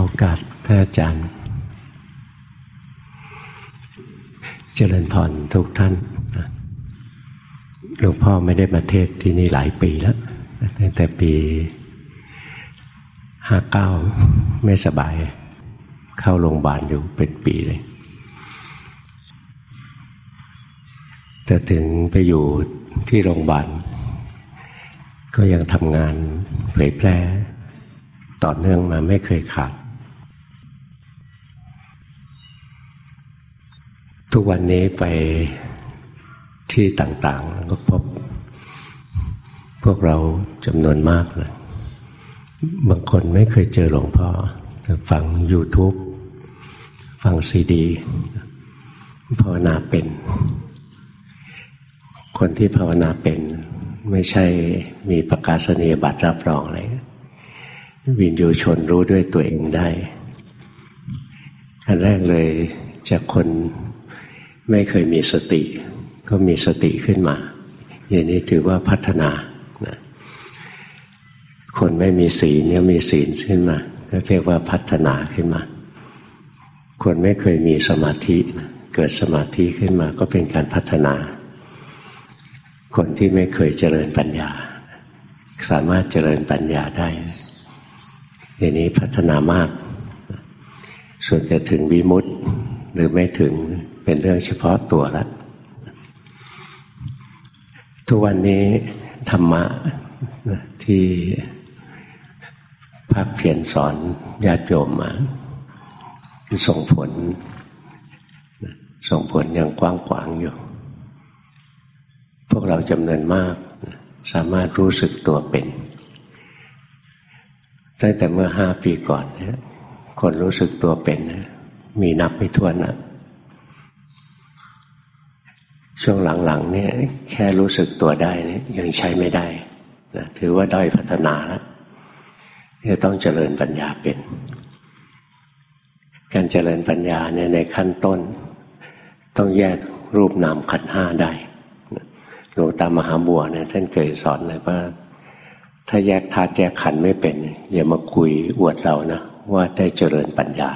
โอกาสท่านอาจารย์ เจริญพรทุกท่านหลวงพ่อไม่ได้มาเทศที่นี่หลายปีแล้วตั้งแต่ปีห้าเก้าไม่สบาย เข้าโรงพยาบาลอยู่เป็นปีเลย แต่ถึงไปอยู่ที่โรงพยาบาลก็ยังทำงานเผยแพร่ต่อเนื่องมาไม่เคยขาด ทุกวันนี้ไปที่ต่างๆก็พบ พวกเราจำนวนมากเลย บางคนไม่เคยเจอหลวงพ่อฟัง YouTube ฟังซีดีภาวนาเป็น คนที่ภาวนาเป็น ไม่ใช่มีประกาศนียบัตรรับรองอะไรวินยูชนรู้ด้วยตัวเองได้อันแรกเลยจากคน ไม่เคยมีสติ ก็มีสติขึ้นมา อย่างนี้ถือว่าพัฒนานะคนไม่มีศีลเนี่ยมีศีลขึ้นมา ก็เรียกว่าพัฒนาขึ้นมา คนไม่เคยมีสมาธิเกิดสมาธิขึ้นมาก็เป็นการพัฒนา คนที่ไม่เคยเจริญปัญญา สามารถเจริญปัญญาได้อย่างนี้พัฒนามาก ส่วนจะถึงวิมุตต์หรือไม่ถึง เป็นเรื่องเฉพาะตัวละทุกวันนี้ธรรมะที่ภาคเพียรสอนญาติโยมมาส่งผล ส่งผลอย่างกว้างขวางอยู่ พวกเราจำนวนมาก สามารถรู้สึกตัวเป็น ตั้งแต่เมื่อห้าปีก่อน คนรู้สึกตัวเป็น มีนับไม่ถ้วนนะ ช่วงหลังๆเนี่ยแค่รู้สึกตัวได้เนี่ยยังใช้ไม่ได้นะถือว่าด้อยพัฒนาแล้วจะต้องเจริญปัญญาเป็น การเจริญปัญญาเนี่ยในขั้นต้น ต้องแยกรูปนามขันห้าได้หลวงตามหาบัวเนี่ยท่านเคยสอนเลยว่า ถ้าแยกธาตุแยกขันไม่เป็น อย่ามาคุยอวดเรานะว่าได้เจริญปัญญา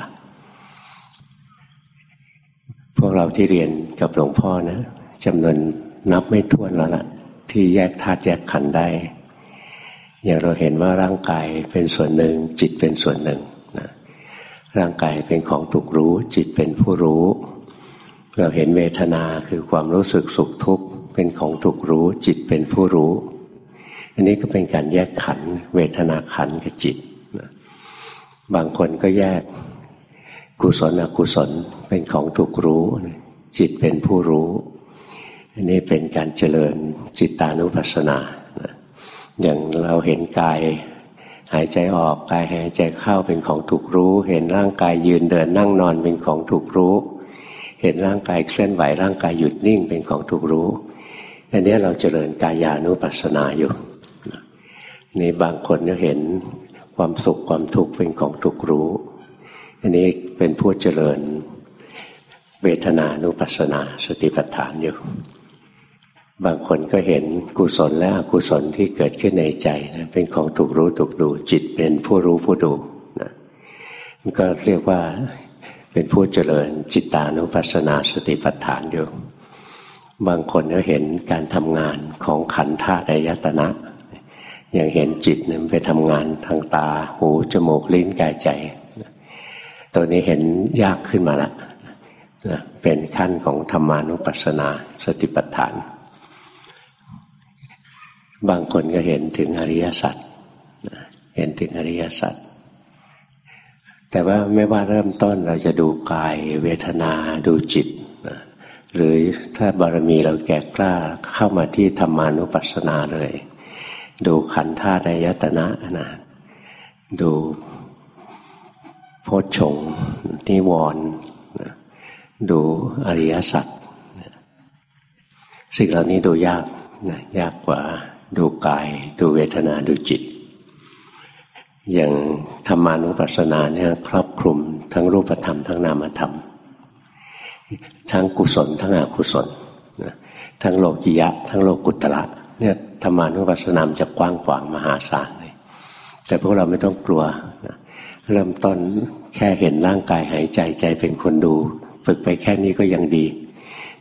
พวกเราที่เรียนกับหลวงพ่อนะ จำนวนนับไม่ถ้วนแล้วละที่แยกธาตุแยกขันได้ อย่างเราเห็นว่าร่างกายเป็นส่วนหนึ่ง จิตเป็นส่วนหนึ่งนะร่างกายเป็นของถูกรู้ จิตเป็นผู้รู้ เราเห็นเวทนาคือความรู้สึกสุขทุกข์เป็นของถูกรู้ จิตเป็นผู้รู้ อันนี้ก็เป็นการแยกขัน เวทนาขันกับจิตนะบางคนก็แยกกุศลอกุศลเป็นของถูกรู้ จิตเป็นผู้รู้ อันนี้เป็นการเจริญจิตานุปัสสนาะอย่างเราเห็นกายหายใจออกกายหายใจเข้าเป็นของถูกรู้ เห็นร่างกายยืนเดินนั่งนอนเป็นของถูกรู้ เห็นร่างกายเคลื่อนไหวร่างกายหยุดนิ่งเป็นของถูกรู้อันนี้เราเจริญกายานุปัสสนาอยู่นี่บางคนก็เห็นความสุขความทุกข์เป็นของทุกรู้ อันนี้เป็นผู้เจริญเวทนานุปัสสนาสติปัฏฐานอยู่ บางคนก็เห็นกุศลและอกุศลที่เกิดขึ้นในใจนะเป็นของถูกรู้ถูกดู จิตเป็นผู้รู้ผู้ดูนะมันก็เรียกว่าเป็นผู้เจริญจิตานุปัสสนาสติปัฏฐานอยู่ บางคนก็เห็นการทำงานของขันธ์ธาตุอายตนะ อย่างเห็นจิตเนี่ยไปทำงานทางตาหูจมูกลิ้นกายใจ ตัวนี้เห็นยากขึ้นมาละนะเป็นขั้นของธรรมานุปัสสนาสติปัฏฐาน บางคนก็เห็นถึงอริยสัจเห็นถึงอริยสัจแต่ว่าไม่ว่าเริ่มต้นเราจะดูกายเวทนาดูจิตนะหรือถ้าบารมีเราแก่กล้าเข้ามาที่ธรรมานุปัสสนาเลย ดูขันธ์ธาตุยตนะนะดูโพชฌงนิวรณ์ดูอริยสัจสิ่งเหล่านี้ดูยากนะยากกว่า ดูกาย ดูเวทนาดูจิต อย่างธรรมานุปัสสนาเนี่ยครอบคลุมทั้งรูปธรรมทั้งนามธรรม ทั้งกุศลทั้งอกุศลทั้งโลกิยะ ทั้งโลกุตระเนี่ยธรรมานุปัสสนามจะกว้างขวางมหาศาลเลย แต่พวกเราไม่ต้องกลัวนะเริ่มต้นแค่เห็นร่างกายหายใจใจเป็นคนดู ฝึกไปแค่นี้ก็ยังดี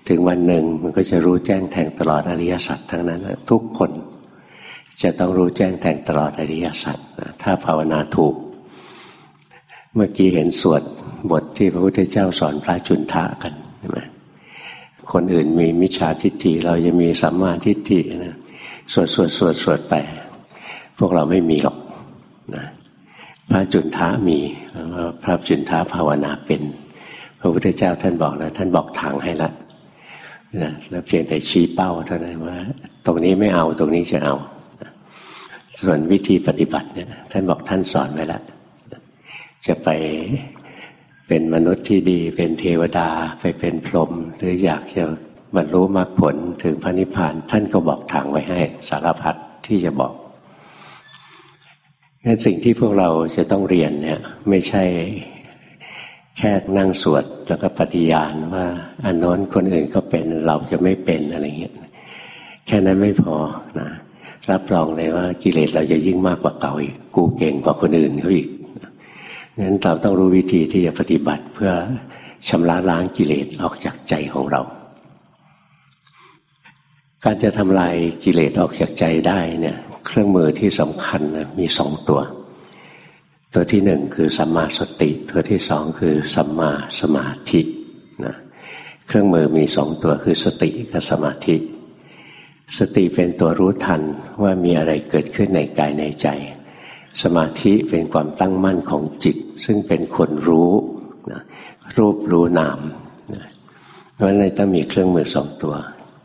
ถึงวันหนึ่งมันก็จะรู้แจ้งแทงตลอดอริยสัจทั้งนั้นทุกคน จะต้องรู้แจ้งแทงตลอดอริยสัจถ้าภาวนาถูก เมื่อกี้เห็นสวดบทที่พระพุทธเจ้าสอนพระจุนทะกันใช่ไหมคนอื่นมีมิจฉาทิฏฐิเราจะมีสัมมาทิฏฐินะสวดสวดสวดสวดไป พวกเราไม่มีหรอกนะพระจุนทะมีพระจุนทะภาวนาเป็น พระพุทธเจ้าท่านบอกแล้วท่านบอกทางให้ละนะแล้วเพียงแต่ชี้เป้าเท่านั้นว่า ตรงนี้ไม่เอาตรงนี้จะเอา ส่วนวิธีปฏิบัติเนี่ยท่านบอกท่านสอนไว้แล้วจะไปเป็นมนุษย์ที่ดี เป็นเทวดาไปเป็นพรหมหรืออยากจะบรรลุมรรคผลถึงพระนิพพาน ท่านก็บอกทางไว้ให้สารพัดที่จะบอกงั้นสิ่งที่พวกเราจะต้องเรียนเนี่ยไม่ใช่แค่นั่งสวดแล้วก็ปฏิญาณว่าอันน้นคนอื่นก็เป็นเราจะไม่เป็นอะไรเงี้ยแค่นั้นไม่พอนะ รับรองเลยว่ากิเลสเราจะยิ่งมากกว่าเก่าอีก กูเก่งกว่าคนอื่นเขาอีกงั้นเราต้องรู้วิธีที่จะปฏิบัติเพื่อชำระล้างกิเลสออกจากใจของเรา การจะทำลายกิเลสออกจากใจได้เนี่ย เครื่องมือที่สำคัญนะมีสองตัว ตัวที่หนึ่งคือสัมมาสติ ตัวที่สองคือสัมมาสมาธินะเครื่องมือมีสองตัวคือสติกับสมาธิ สติเป็นตัวรู้ทันว่ามีอะไรเกิดขึ้นในกายในใจ สมาธิเป็นความตั้งมั่นของจิต ซึ่งเป็นคนรู้นะรูปรู้นามนะเพราะฉะนั้นต้องมีเครื่องมือสองตัว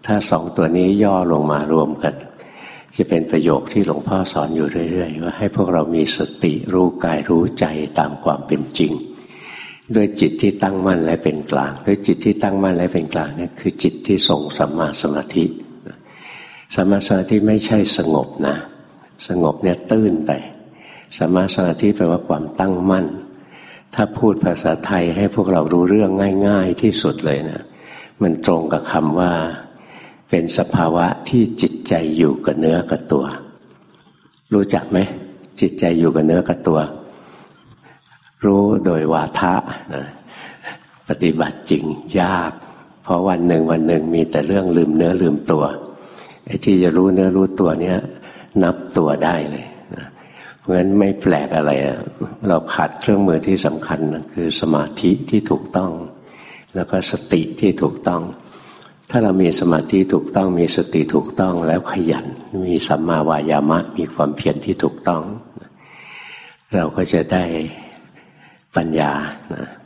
ถ้าสองตัวนี้ย่อลงมารวมกัน จะเป็นประโยคที่หลวงพ่อสอนอยู่เรื่อย ๆ ว่าให้พวกเรามีสติรู้กายรู้ใจตามความเป็นจริง ด้วยจิตที่ตั้งมั่นและเป็นกลาง ด้วยจิตที่ตั้งมั่นและเป็นกลางนี่คือจิตที่ทรงสัมมาสมาธิ สมาสมาธิไม่ใช่สงบนะ สงบเนี่ยตื้นไปสมมาสมาธิแปลว่าความตั้งมั่น ถ้าพูดภาษาไทยให้พวกเรารู้เรื่องง่าย ๆ ที่สุดเลยนะ มันตรงกับคำว่า เป็นสภาวะที่จิตใจอยู่กับเนื้อกับตัว รู้จักไหมจิตใจอยู่กับเนื้อกับตัว รู้โดยวาทะนะปฏิบัติจริงยาก เพราะวันหนึ่งวันหนึ่งมีแต่เรื่องลืมเนื้อลืมตัว ไอ้ที่จะรู้เนื้อรู้ตัวเนี้ยนับตัวได้เลยนะเพราะฉะนั้นไม่แปลกอะไรเราขาดเครื่องมือที่สำคัญคือสมาธิที่ถูกต้อง แล้วก็สติที่ถูกต้อง ถ้าเรามีสมาธิถูกต้องมีสติถูกต้องแล้วขยัน มีสัมมาวายามะ มีความเพียรที่ถูกต้อง เราก็จะได้ปัญญา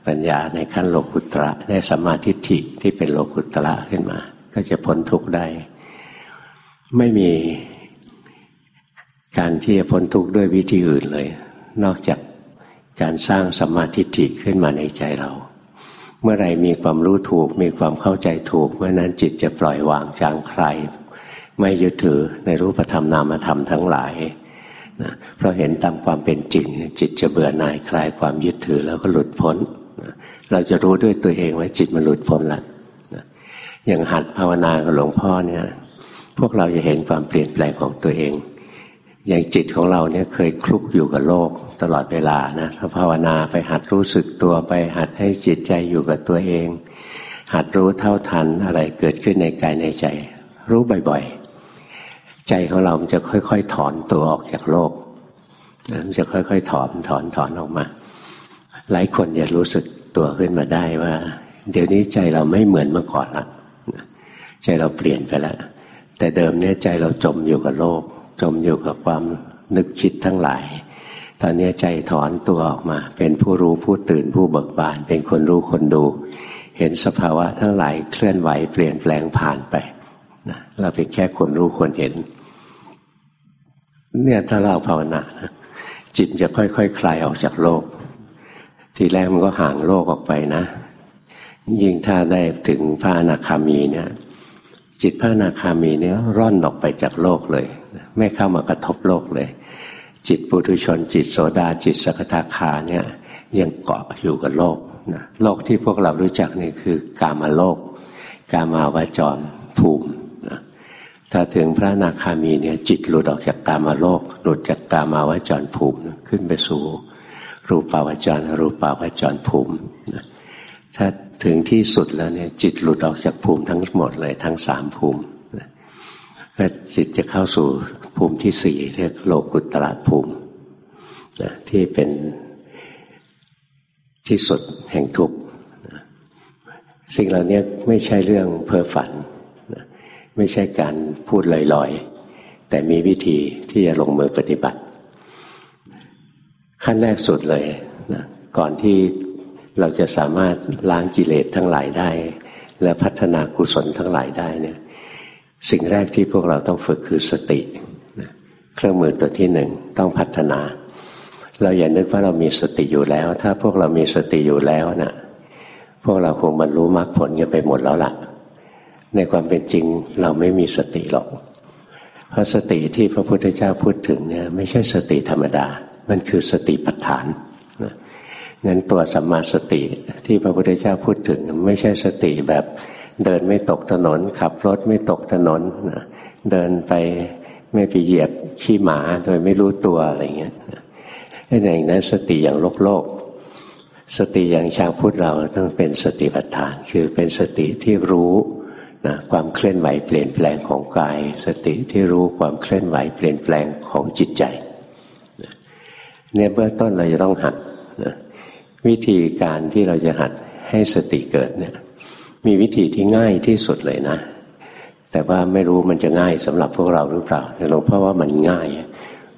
ปัญญาในขั้นโลกุตระได้สัมมาทิฏฐิที่เป็นโลกุตระขึ้นมา ก็จะพ้นทุกข์ได้ ไม่มีการที่จะพ้นทุกข์ด้วยวิธีอื่นเลย นอกจากการสร้างสัมมาทิฏฐิขึ้นมาในใจเรา เมื่อไรมีความรู้ถูก มีความเข้าใจถูก เมื่อนั้นจิตจะปล่อยวางจางคลายไม่ยึดถือในรูปธรรมนามธรรมทั้งหลายนะเพราะเห็นตามความเป็นจริง จิตจะเบื่อหน่ายคลายความยึดถือแล้วก็หลุดพ้นนะเราจะรู้ด้วยตัวเองว่าจิตมันหลุดพ้นแล้วนะอย่างหัดภาวนาหลวงพ่อเนี่ย พวกเราจะเห็นความเปลี่ยนแปลงของตัวเอง อย่างจิตของเราเนี่ยเคยคลุกอยู่กับโลกตลอดเวลานะถ้าภาวนาไปหัดรู้สึกตัวไปหัดให้จิตใจอยู่กับตัวเอง หัดรู้เท่าทันอะไรเกิดขึ้นในกายในใจ รู้บ่อยๆ ใจของเรามันจะค่อยๆ ถอนตัวออกจากโลกมันจะค่อยๆ ถอนถอนถอนออกมา หลายคนจะรู้สึกตัวขึ้นมาได้ว่า เดี๋ยวนี้ใจเราไม่เหมือนเมื่อก่อนละใจเราเปลี่ยนไปแล้ว แต่เดิมเนี่ยใจเราจมอยู่กับโลก จมอยู่กับความนึกคิดทั้งหลาย ตอนนี้ใจถอนตัวออกมา เป็นผู้รู้ผู้ตื่นผู้เบิกบาน เป็นคนรู้คนดู เห็นสภาวะทั้งหลายเคลื่อนไหวเปลี่ยนแปลงผ่านไปนะเราเป็นแค่คนรู้คนเห็น เนี่ยถ้าเราภาวนานะจิตจะค่อยๆคคลายออกจากโลก ทีแรกมันก็ห่างโลกออกไปนะ ยิ่งถ้าได้ถึงพระอนาคามีเนี่ย จิตพระอนาคามีเนี่ยร่อนออกไปจากโลกเลย ไม่เข้ามากระทบโลกเลย จิตปุถุชน จิตโสดาจิตสกทาคาเนี่ยยังเกาะอยู่กับโลกนะโลกที่พวกเรารู้จักนี่คือกามาโลก กามาวจรภูมินะถ้าถึงพระนาคามีเนี่ยจิตหลุดออกจากกามาโลก หลุดจากกามาวจรภูมิขึ้นไปสู่รูปาวจรรูปาวจรภูมิถ้า ถึงที่สุดแล้วเนี่ยจิตหลุดออกจากภูมิทั้งหมดเลยทั้งสามภูมิจิตจะเข้าสู่ภูมิที่สี่เรียกโลกุตตะภูมิที่เป็นที่สุดแห่งทุกข์สิ่งเหล่านี้ไม่ใช่เรื่องเพ้อฝันไม่ใช่การพูดลอยๆ แต่มีวิธีที่จะลงมือปฏิบัติ ขั้นแรกสุดเลยนะก่อนที่ เราจะสามารถล้างกิเลสทั้งหลายได้ และพัฒนากุศลทั้งหลายได้เนี่ยสิ่งแรกที่พวกเราต้องฝึกคือสติ เครื่องมือตัวที่หนึ่งต้องพัฒนา เราอย่านึกว่าเรามีสติอยู่แล้ว ถ้าพวกเรามีสติอยู่แล้วนะ่ะพวกเราคงบรรลุมรรคผลกันไปหมดแล้วล่ะ ในความเป็นจริงเราไม่มีสติหรอก เพราะสติที่พระพุทธเจ้าพูดถึงเนี่ยไม่ใช่สติธรรมดา มันคือสติปัฏฐาน งั้นตัวสัมมาสติที่พระพุทธเจ้าพูดถึงไม่ใช่สติแบบเดินไม่ตกถนน ขับรถไม่ตกถนนนะเดินไปไม่ไปเหยียบขี้หมาโดยไม่รู้ตัวอะไรเงี้ยไอ้อย่างนั้นสติอย่างโลกโลก สติอย่างชาวพุทธเราต้องเป็นสติปัฏฐาน คือเป็นสติที่รู้นะความเคลื่อนไหวเปลี่ยนแปลงของกาย สติที่รู้ความเคลื่อนไหวเปลี่ยนแปลงของจิตใจเนี่ยเบื้องต้นเราจะต้องหัดนะ วิธีการที่เราจะหัดให้สติเกิดเนี่ย มีวิธีที่ง่ายที่สุดเลยนะ แต่ว่าไม่รู้มันจะง่ายสำหรับพวกเราหรือเปล่าหลวงพ่อว่ามันง่าย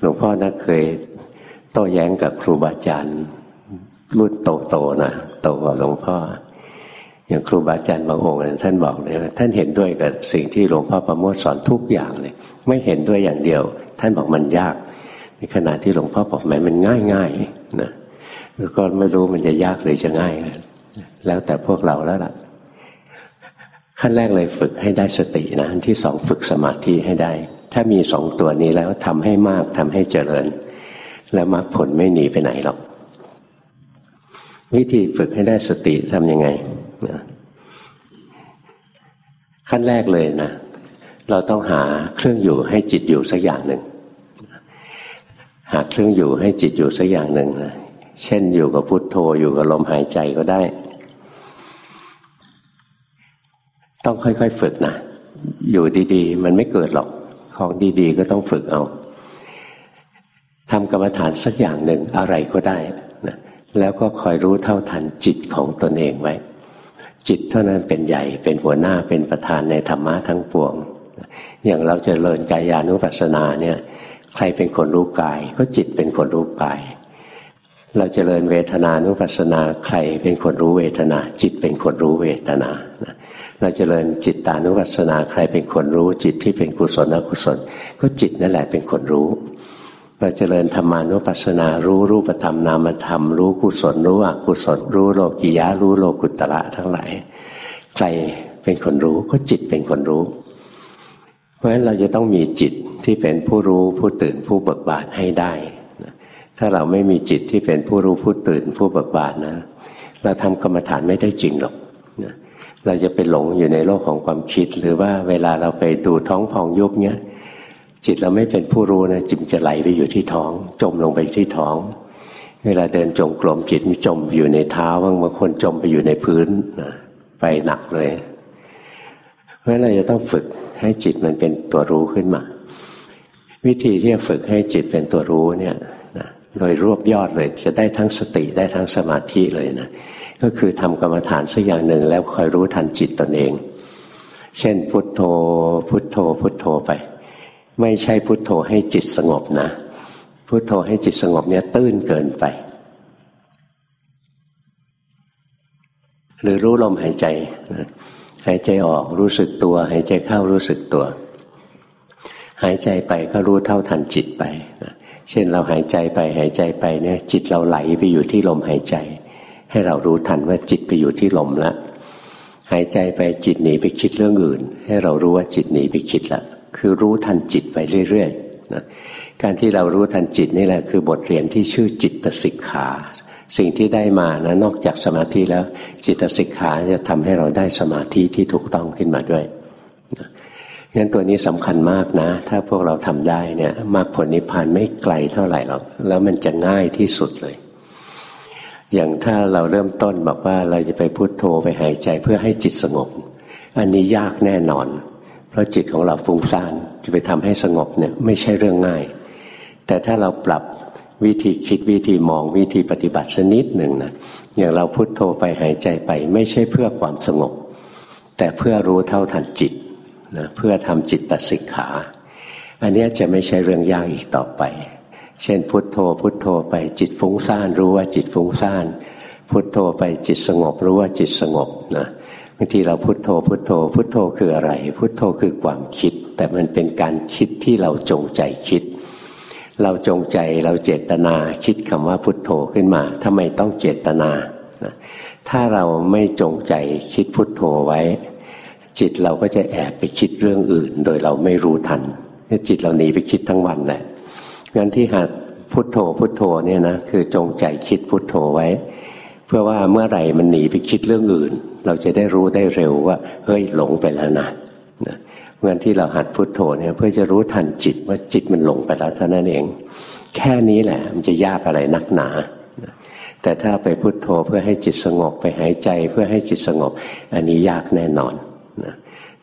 หลวงพ่อน่าเคยโต้แย้งกับครูบาอาจารย์รุ่นโตๆนะโตกว่าหลวงพ่อ อย่างครูบาอาจารย์บางองค์ท่านบอกเลยว่าท่านเห็นด้วยกับสิ่งที่หลวงพ่อประโมทสอนทุกอย่างเลย ไม่เห็นด้วยอย่างเดียว ท่านบอกมันยาก ในขณะที่หลวงพ่อบอกแม้มันง่ายง่ายนะ ก็ไม่รู้มันจะยากหรือจะง่าย แล้วแต่พวกเราแล้วล่ะ ขั้นแรกเลยฝึกให้ได้สตินะอันที่สองฝึกสมาธิให้ได้ ถ้ามีสองตัวนี้แล้วทำให้มากทำให้เจริญ แล้วมรรคผลไม่หนีไปไหนหรอก วิธีฝึกให้ได้สติทำยังไงขั้นแรกเลยนะเราต้องหาเครื่องอยู่ให้จิตอยู่สักอย่างหนึ่งหาเครื่องอยู่ให้จิตอยู่สักอย่างหนึ่งนะ เช่นอยู่กับพุทโธอยู่กับลมหายใจก็ได้ ต้องค่อยๆฝึกนะ อยู่ดีๆ มันไม่เกิดหรอก ของดีๆ ก็ต้องฝึกเอาทำกรรมฐานสักอย่างหนึ่งอะไรก็ได้แล้วก็คอยรู้เท่าทันจิตของตนเองไว้ จิตเท่านั้นเป็นใหญ่เป็นหัวหน้าเป็นประธานในธรรมะทั้งปวง อย่างเราจเจริญกายานุปัสสนาเนี่ย ใครเป็นคนรู้กาย ก็จิตเป็นคนรู้กาย เราจเจริญเวทนานุปัสสนาใครเป็นคนรู้เวทนา จิตเป็นคนรู้เวทนาเราจเจริญจิตตานุปัสสนาใครเป็นคนรู้จิตที่เป็นกุศลอกุศล ก็จิตนั่นแหละเป็นคนรู้เราเจริญธรรมานุปัสสนารู้รูปธรรมนามธรรม รู้กุศลรู้อกุศล รู้โลกิยะรู้โลกุตระทั้งหลายใครเป็นคนรู้ก็จิตเป็นคนรู้ เพราะฉะนั้นเราจะต้องมีจิตที่เป็นผู้รู้ผู้ตื่นผู้เบิกบานให้ได้ ถ้าเราไม่มีจิตที่เป็นผู้รู้ผู้ตื่นผู้เบิกบานนะ เราทำกรรมฐานไม่ได้จริงหรอกเราจะไปหลงอยู่ในโลกของความคิด หรือว่าเวลาเราไปดูท้องพองยุบเนี้ยจิตเราไม่เป็นผู้รู้นะจิตจะไหลไปอยู่ที่ท้อง จมลงไปที่ท้อง เวลาเดินจงกรมจิตมันจมอยู่ในเท้าบางบางคนจมไปอยู่ในพื้นนะไปหนักเลย เพราะเราจะต้องฝึกให้จิตมันเป็นตัวรู้ขึ้นมา วิธีที่จะฝึกให้จิตเป็นตัวรู้เนี่ย โดยรวบยอดเลย จะได้ทั้งสติได้ทั้งสมาธิเลยนะก็คือทำกรรมฐานสักอย่างหนึ่งแล้วคอยรู้ทันจิตตนเอง เช่น พุทโธ พุทโธ พุทโธไป ไม่ใช่พุทโธให้จิตสงบนะ พุทโธให้จิตสงบเนี่ยตื้นเกินไป หรือรู้ลมหายใจหายใจออกรู้สึกตัวหายใจเข้ารู้สึกตัว หายใจไปก็รู้เท่าทันจิตไป เช่นเราหายใจไปหายใจไปเนี่ย จิตเราไหลไปอยู่ที่ลมหายใจ ให้เรารู้ทันว่าจิตไปอยู่ที่ลมล้วหายใจไปจิตหนีไปคิดเรื่องอื่น ให้เรารู้ว่าจิตหนีไปคิดล้วคือรู้ทันจิตไปเรื่อยๆนะการที่เรารู้ทันจิตนี่แหละคือบทเรียนที่ชื่อจิตสิกขา สิ่งที่ได้มานะนอกจากสมาธิแล้ว จิตสิกขาจะทำให้เราได้สมาธิที่ถูกต้องขึ้นมาด้วย งั้นตัวนี้สำคัญมากนะ ถ้าพวกเราทำได้เนี่ยมรรคผลนิพพานไม่ไกลเท่าไหร่หรอกแล้วมันจะง่ายที่สุดเลย อย่างถ้าเราเริ่มต้นบอกว่าเราจะไปพุโทโธไปหายใจเพื่อให้จิตสงบ อันนี้ยากแน่นอน เพราะจิตของเราฟุ้งซ่านจะไปทำให้สงบเนี่ยไม่ใช่เรื่องง่าย แต่ถ้าเราปรับวิธีคิดวิธีมองวิธีปฏิบัติสักนิดหนึ่งนะอย่างเราพุโทโธไปหายใจไป ไม่ใช่เพื่อความสงบ แต่เพื่อรู้เท่าทันจิต นะเพื่อทำจิตตสิกขา อันนี้จะไม่ใช่เรื่องยากอีกต่อไป เช่น พุทโธ พุทโธไปจิตฟุ้งซ่านรู้ว่าจิตฟุ้งซ่าน พุทโธไปจิตสงบรู้ว่าจิตสงบนะบางทีเราพุทโธ พุทโธ พุทโธคืออะไร พุทโธคือความคิด แต่มันเป็นการคิดที่เราจงใจคิด เราจงใจเราเจตนาคิดคำว่าพุทโธขึ้นมาทำไมต้องเจตนาถ้าเราไม่จงใจคิดพุทโธไว้ จิตเราก็จะแอบไปคิดเรื่องอื่น โดยเราไม่รู้ทันจิตเราหนีไปคิดทั้งวันแหละงั้นที่หัดพุทโธพุทโธเนี่ยนะคือจงใจคิดพุทโธไว้ เพื่อว่าเมื่อไหร่มันหนีไปคิดเรื่องอื่น เราจะได้รู้ได้เร็วว่า เฮ้ยหลงไปแล้วนะนะงั้นที่เราหัดพุทโธเนี่ยเพื่อจะรู้ทันจิตว่าจิตมันหลงไปแล้วเท่านั้นเอง แค่นี้แหละ มันจะยากอะไรนักหนาแต่ถ้าไปพุทโธเพื่อให้จิตสงบไปหายใจเพื่อให้จิตสงบ อันนี้ยากแน่นอน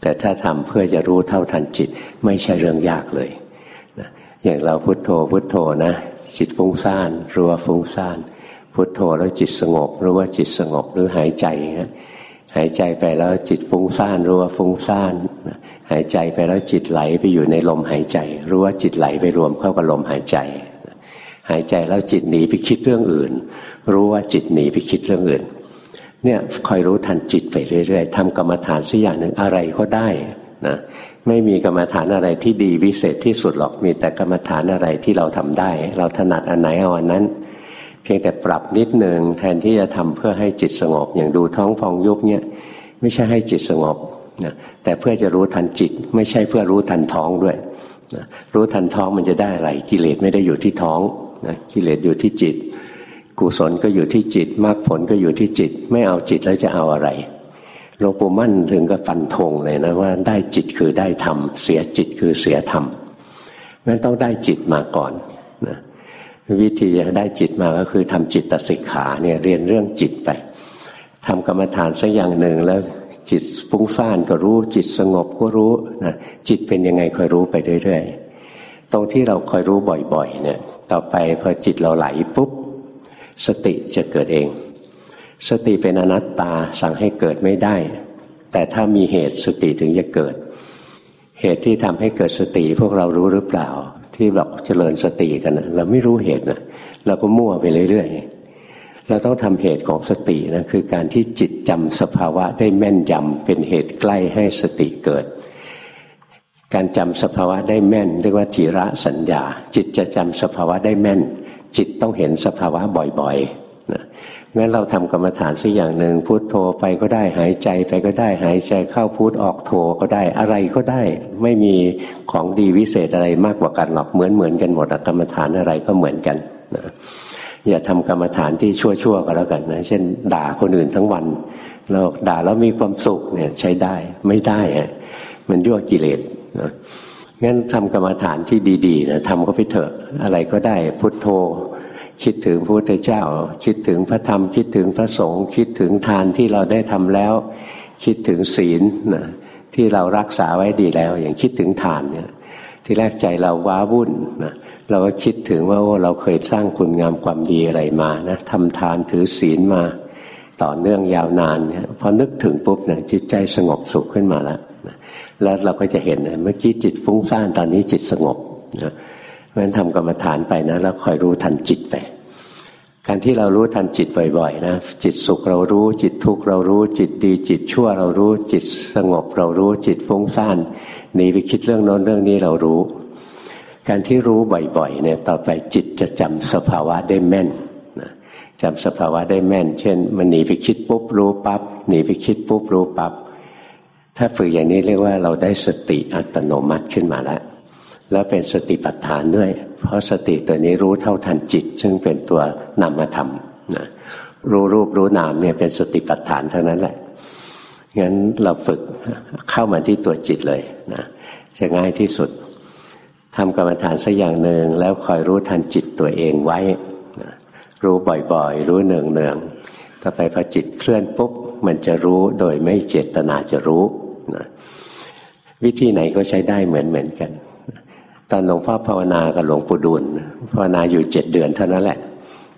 แต่ถ้าทำเพื่อจะรู้เท่าทันจิตไม่ใช่เรื่องยากเลยนะอย่างเราพุโทโธพุโทโธนะจิตฟุ้งซ่านรู้ว่าฟุ้งซ่านพุโทโธแล้วจิตสงบรู้ว่าจิตสงบหรือหายใจนะหายใจไปแล้วจิตฟุ้งซ่านรู้ว่าฟุ้งซ่านหายใจไปแล้วจิตไหลไปอยู่ในลมหายใจ รู้ว่าจิตไหลไปรวมเข้ากับลมหายใจ หายใจแล้วจิตหนีไปคิดเรื่องอื่น รู้ว่าจิตหนีไปคิดเรื่องอื่น เนี่ยคอยรู้ทันจิตไปเรื่อย ๆทำกรรมฐานสักอย่างหนึ่งอะไรก็ได้นะไม่มีกรรมฐานอะไรที่ดีวิเศษที่สุดหรอกมีแต่กรรมฐานอะไรที่เราทำได้ เราถนัดอันไหนเอาอันนั้น เพียงแต่ปรับนิดหนึ่งแทนที่จะทำเพื่อให้จิตสงบอย่างดูท้องพองยุบเนี่ยไม่ใช่ให้จิตสงบนะแต่เพื่อจะรู้ทันจิต ไม่ใช่เพื่อรู้ทันท้องด้วยนะรู้ทันท้องมันจะได้อะไรกิเลสไม่ได้อยู่ที่ท้องนะกิเลสอยู่ที่จิต กุศลก็อยู่ที่จิตมรรคผลก็อยู่ที่จิต ไม่เอาจิตแล้วจะเอาอะไรหลวงปู่มั่นถึงก็ฟันธงเลยนะว่าได้จิตคือได้ธรรม เสียจิตคือเสียธรรมงั้นต้องได้จิตมาก่อนนะวิธีจะได้จิตมาก็คือทำจิตตสิกขาเนี่ยเรียนเรื่องจิตไปทำกรรมฐานสักอย่างหนึ่งแล้วจิตฟุ้งซ่านก็รู้จิตสงบก็รู้นะจิตเป็นยังไงคอยรู้ไปเรื่อยๆ ตรงที่เราคอยรู้บ่อยๆเนี่ยต่อไปพอจิตเราไหลปุ๊บ สติจะเกิดเอง สติเป็นอนัตตาสั่งให้เกิดไม่ได้ แต่ถ้ามีเหตุสติถึงจะเกิด เหตุที่ทำให้เกิดสติพวกเรารู้หรือเปล่า ที่บอกเจริญสติกันนะเราไม่รู้เหตุนะเราก็มั่วไปเรื่อยๆเราต้องทำเหตุของสตินะคือการที่จิตจำสภาวะได้แม่นยำเป็นเหตุใกล้ให้สติเกิดการจำสภาวะได้แม่น เรียกว่าทีระสัญญา จิตจะจำสภาวะได้แม่น จิตต้องเห็นสภาวะบ่อยๆนะงั้นเราทำกรรมฐานสักอย่างหนึ่งพุโทโธไปก็ได้หายใจไปก็ได้หายใจเข้าพุทออกโธก็ได้อะไรก็ได้ ไม่มีของดีวิเศษอะไรมากกว่ากันหรอกเหมือนเหมือนกันหมดกรรมฐานอะไรก็เหมือนกันนะอย่าทำกรรมฐานที่ชั่วๆก็แล้วกันนะเช่น ด่าคนอื่นทั้งวันเราด่าแล้วมีความสุขเนี่ยใช้ได้ไม่ได้อะมันยั่วกิเลสนะ งั้นทำกรรมฐานที่ดีๆนะทำก็ไปเถอะอะไรก็ได้พุทโธ คิดถึงพระพุทธเจ้า คิดถึงพระธรรม คิดถึงพระสงฆ์คิดถึงทานที่เราได้ทำแล้ว คิดถึงศีลนะที่เรารักษาไว้ดีแล้ว อย่างคิดถึงทานเนี่ยที่แรกใจเราว้าวุ่นนะเราก็คิดถึงว่าโอ้เราเคยสร้างคุณงามความดีอะไรมานะทำทานถือศีลมาต่อเนื่องยาวนานเนี่ยพอนึกถึงปุ๊บเนี่ยจิตใจสงบสุขขึ้นมาแล้ว แล้วเราก็จะเห็นเมื่อกี้จิตฟุ้งซ่านตอนนี้จิตสงบนะเพราะฉะนั้นทำกรรมฐานไปนะแล้วคอยรู้ทันจิตไป การที่เรารู้ทันจิตบ่อยๆนะจิตสุขเรารู้ จิตทุกข์เรารู้ จิตดี จิตชั่วเรารู้ จิตสงบเรารู้ จิตฟุ้งซ่านหนีไปคิดเรื่องโน้นเรื่องนี้เรารู้ การที่รู้บ่อยๆเนี่ยต่อไปจิตจะจำสภาวะได้แม่นจำสภาวะได้แม่น เช่น มันหนีไปคิดปุ๊บรู้ปับ๊บหนีไปคิดปุ๊บรู้ปับ๊บ ถ้าฝึกอย่างนี้เรียกว่าเราได้สติอัตโนมัติขึ้นมาแล้วแล้วเป็นสติปัฏฐานด้วย เพราะสติตัวนี้รู้เท่าทันจิต ซึ่งเป็นตัวนามธรรมนะรู้รูปรู้นามเนี่ยเป็นสติปัฏฐานเท่านั้นแหละงั้นเราฝึกเข้ามาที่ตัวจิตเลยนะจะง่ายที่สุดทำกรรมฐานสักอย่างหนึ่งแล้วคอยรู้ทันจิตตัวเองไว้นะรู้บ่อยๆ รู้เนืองๆต่อไปพอจิตเคลื่อนปุ๊บ มันจะรู้โดยไม่เจตนาจะรู้นะวิธีไหนก็ใช้ได้เหมือนเหมือนกัน ตอนหลวงพ่อภาวนากับหลวงปู่ดูลภาวนาอยู่เจ็ดเดือนเท่านั้นแหละ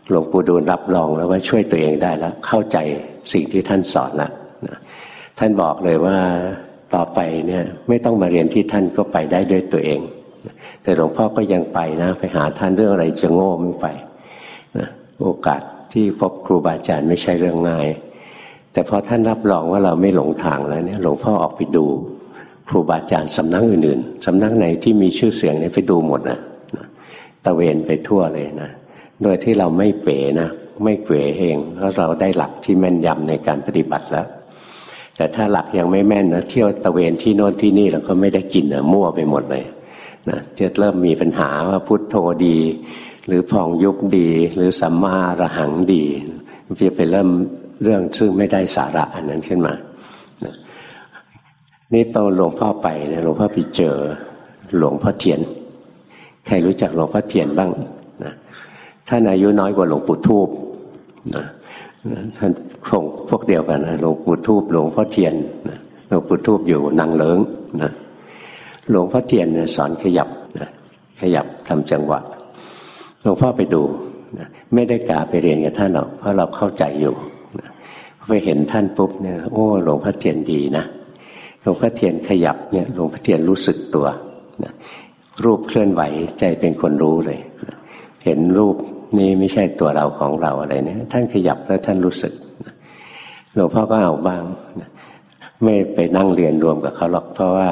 หลวงปู่ดูลรับรองแล้วว่าช่วยตัวเองได้แล้ว เข้าใจสิ่งที่ท่านสอนแล้วท่านบอกเลยว่าต่อไปเนี่ยไม่ต้องมาเรียนที่ท่านก็ไปได้ด้วยตัวเอง แต่หลวงพ่อก็ยังไปนะ ไปหาท่านเรื่องอะไรจะโง่ไม่ไปนะโอกาสที่พบครูบาอาจารย์ไม่ใช่เรื่องง่าย แต่พอท่านรับรองว่าเราไม่หลงทางแล้วเนี่ยหลวงพ่อออกไปดู ครูบาอาจารย์สำนักอื่นๆสำนักไหนที่มีชื่อเสียงเนี่ยไปดูหมดนะตะเวนไปทั่วเลยนะโดยที่เราไม่เป๋นะไม่เก๋เองเพราะเราได้หลักที่แม่นยำในการปฏิบัติแล้ว แต่ถ้าหลักยังไม่แม่นนะเที่ยวตะเวนที่โน้นที่นี่เราก็ไม่ได้กินนะมั่วไปหมดเลยนะจะเริ่มมีปัญหาว่าพุทโธดี หรือพองยุบดี หรือสัมมาระหังดีจะไปเริ่ม เรื่องซึ่งไม่ได้สาระอันนั้นขึ้นมานี่ตอนหลวงพ่อไปนะหลวงพ่อไปเจอหลวงพ่อเทียน ใครรู้จักหลวงพ่อเทียนบ้างนะท่านอายุน้อยกว่าหลวงปู่ทูบนะท่านคงพวกเดียวกันนะหลวงปู่ทูบหลวงพ่อเทียนหลวงปู่ทูบอยู่นางเลิงนะหลวงพ่อเทียนสอนขยับนะขยับทำจังหวะหลวงพ่อไปดูนะไม่ได้กาไปเรียนกับท่านหรอกเพราะเราเข้าใจอยู่ ไปเห็นท่านปุ๊บเนี่ยโอ้หลวงพ่อเทียนดีนะหลวงพ่อเทียนขยับเนี่ยหลวงพ่อเทียนรู้สึกตัวนะรูปเคลื่อนไหวใจเป็นคนรู้เลยนะเห็นรูปนี่ไม่ใช่ตัวเราของเราอะไรเนี่ยท่านขยับแล้วท่านรู้สึกหลวงพ่อก็เอาบ้างไม่ไปนั่งเรียนรวมกับเขาหรอกเพราะว่า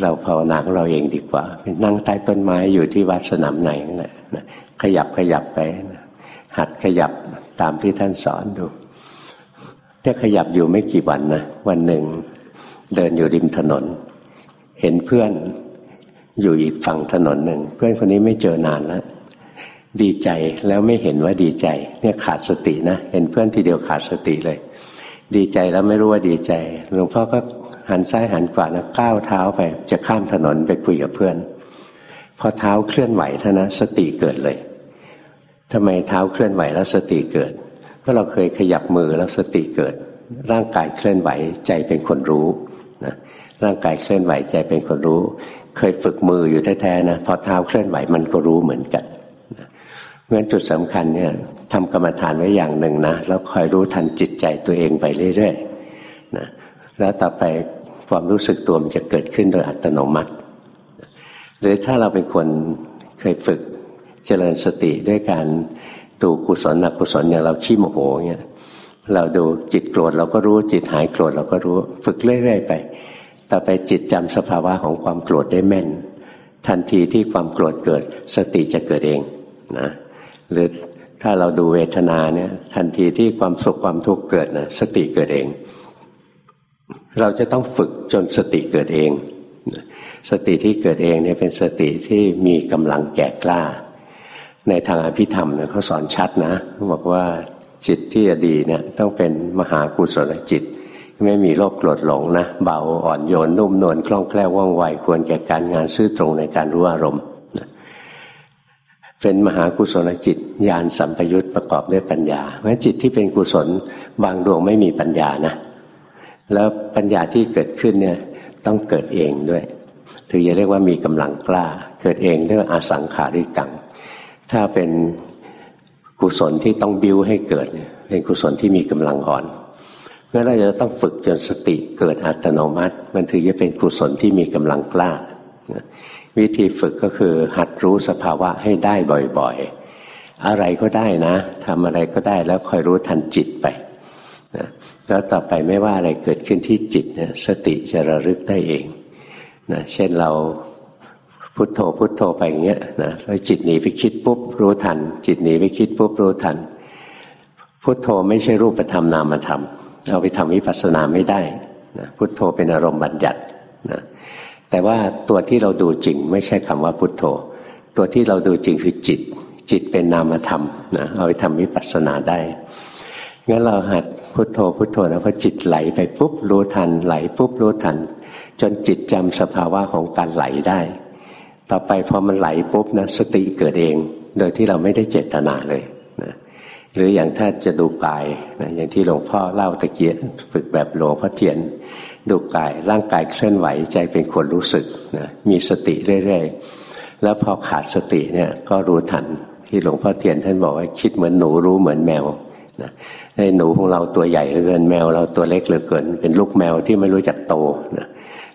เราภาวนาของเราเองดีกว่าไปนั่งใต้ต้นไม้อยู่ที่วัดสนามไหนนั่นแหละขยับขยับไปหัดขยับตามที่ท่านสอนดู ถ้าขยับอยู่ไม่กี่วันนะวันหนึ่งเดินอยู่ริมถนน เห็นเพื่อนอยู่อีกฝั่งถนนหนึ่งเพื่อนคนนี้ไม่เจอนานแล้วดีใจแล้วไม่เห็นว่าดีใจ เนี่ยขาดสตินะเห็นเพื่อนทีเดียวขาดสติเลย ดีใจแล้วไม่รู้ว่าดีใจหลวงพ่อก็หันซ้ายหันขวานะก้าวเท้าไป จะข้ามถนนไปคุยกับเพื่อน พอเท้าเคลื่อนไหวเท่านั้นสติเกิดเลยทำไมเท้าเคลื่อนไหวแล้วสติเกิด เพราเราเคยขยับมือแล้วสติเกิด ร่างกายเคลื่อนไหวใจเป็นคนรู้นะร่างกายเคลื่อนไหวใจเป็นคนรู้ เคยฝึกมืออยู่แท้ๆนะพอเท้าเคลื่อนไหวมันก็รู้เหมือนกันเพราะฉะนั้นจุดสำคัญเนี่ยทำกรรมฐานไว้อย่างหนึ่งนะแล้วคอยรู้ทันจิตใจตัวเองไปเรื่อยๆนะแล้วต่อไปความรู้สึกตัวมันจะเกิดขึ้นโดยอัตโนมัติ หรือถ้าเราเป็นคนเคยฝึกเจริญสติด้วยการ ดูกุศลอกุศลอย่างเราขี้โมโหเงี้ยเราดูจิตโกรธเราก็รู้จิตหายโกรธเราก็รู้ฝึกเรื่อยๆไป ต่อไปจิตจำสภาวะของความโกรธได้แม่น ทันทีที่ความโกรธเกิดสติจะเกิดเองนะหรือถ้าเราดูเวทนาเนี่ยทันทีที่ความสุขความทุกข์เกิดนะสติเกิดเอง เราจะต้องฝึกจนสติเกิดเอง สติที่เกิดเองเนี่ยเป็นสติที่มีกำลังแก่กล้า ในทางอภิธรรมเนี่ยเขาสอนชัดนะเขาบอกว่าจิตที่จะดีเนี่ยต้องเป็นมหากุศลจิต ไม่มีโรคโกรธหลงนะเบาอ่อนโยนนุ่มนวลคล่องแคล่วว่องไวควรแก่การงานซื่อตรงในการรู้อารมณ์เป็นมหากุศลจิตญาณสัมปยุตประกอบด้วยปัญญา เพราะจิตที่เป็นกุศลบางดวงไม่มีปัญญานะ แล้วปัญญาที่เกิดขึ้นเนี่ยต้องเกิดเองด้วย ถึงจะเรียกว่ามีกำลังกล้า เกิดเองเรื่องอสังขาริกัง ถ้าเป็นกุศลที่ต้องบิ้วให้เกิดเป็นกุศลที่มีกำลังอ่อนเมื่อเราจะต้องฝึกจนสติเกิดอัตโนมัติ มันถึงจะเป็นกุศลที่มีกำลังกล้า วิธีฝึกก็คือหัดรู้สภาวะให้ได้บ่อยๆ อะไรก็ได้นะทำอะไรก็ได้แล้วคอยรู้ทันจิตไปนะแล้วต่อไปไม่ว่าอะไรเกิดขึ้นที่จิตเนี่ยสติจะระลึกได้เองนะเช่นเรา พุโทโธพุโทโธไปอย่างเงี้ยนะแล้วจิตหนีไปคิดปุ๊บรู้ทัน จิตหนีไปคิดปุ๊บรู้ทัน พุโทโธไม่ใช่รูปธรรมนามธรรมเอาไปทำวิปัสสนาไม่ได้นะพุโทโธเป็นอารมณ์บัญญัตินะแต่ว่าตัวที่เราดูจริง ไม่ใช่คำว่าพุทโธ ตัวที่เราดูจริงคือจิต จิตเป็นนามธรรมนะเอาไปทำวิปัสสนาได้งั้นเราหัดพุทโธพุทโธนะพอจิตไหลไปปุ๊บรู้ทันไหลปุ๊บรู้ทัน จนจิตจำสภาวะของการไหลได้ ต่อไปพอมันไหลปุ๊บนะสติเกิดเอง โดยที่เราไม่ได้เจตนาเลยนะหรืออย่างถ้าจะดูกายนะอย่างที่หลวงพ่อเล่าตะเกียฝึกแบบหลวงพ่อเทียน ดูกายร่างกายเคลื่อนไหวใจเป็นคนรู้สึกนะมีสติเรื่อยๆแล้วพอขาดสติเนี่ยก็รู้ทันที่หลวงพ่อเทียนท่านบอกว่าคิดเหมือนหนูรู้เหมือนแมวนะในหนูของเราตัวใหญ่เหลือเกินแมวเราตัวเล็กเหลือเกิน เป็นลูกแมวที่ไม่รู้จักโตนะ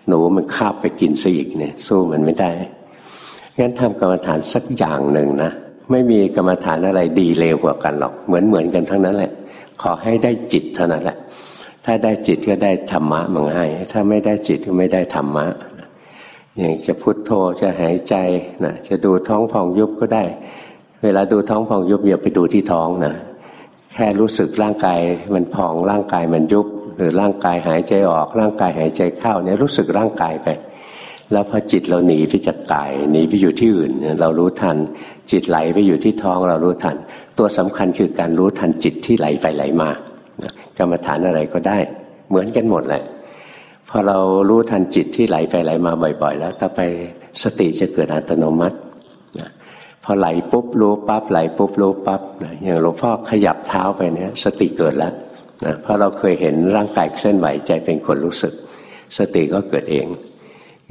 หนูมันคาบไปกินซะอีกเนี่ยสู้มันไม่ได้ งั้นทำกรรมฐานสักอย่างหนึ่งนะไม่มีกรรมฐานอะไรดีเลวกว่ากันหรอกเหมือนเหมือนกันทั้งนั้นแหละ ขอให้ได้จิตเท่านั้นแหละ ถ้าได้จิตก็ได้ธรรมะมัง่ายถ้าไม่ได้จิตก็ไม่ได้ธรรมะอย่างจะพุทโธจะหายใจนะจะดูท้องพองยุบก็ได้ เวลาดูท้องพองยุบอย่าไปดูที่ท้องนะแค่รู้สึกร่างกายมันพองร่างกายมันยุบ หรือร่างกายหายใจออก ร่างกายหายใจเข้าเนี่ยรู้สึกร่างกายไป แล้วพอจิตเราหนีไปจากกายหนีไปอยู่ที่อื่น เรารู้ทัน จิตไหลไปอยู่ที่ท้องเรารู้ทัน ตัวสำคัญคือการรู้ทันจิตที่ไหลไปไหลมากรรมฐานอะไรก็ได้ เหมือนกันหมดแหละพอเรารู้ทันจิตที่ไหลไปไหลมาบ่อย ๆ แล้วต่อไปสติจะเกิดอัตโนมัติพอไหลปุ๊บรู้ปั๊บไหลปุ๊บรู้ปั๊บอย่างหลวงพ่อขยับเท้าไปเนี่ยสติเกิดแล้วนะเพราะเราเคยเห็นร่างกายเคลื่อนไหวใจเป็นคนรู้สึก สติก็เกิดเอง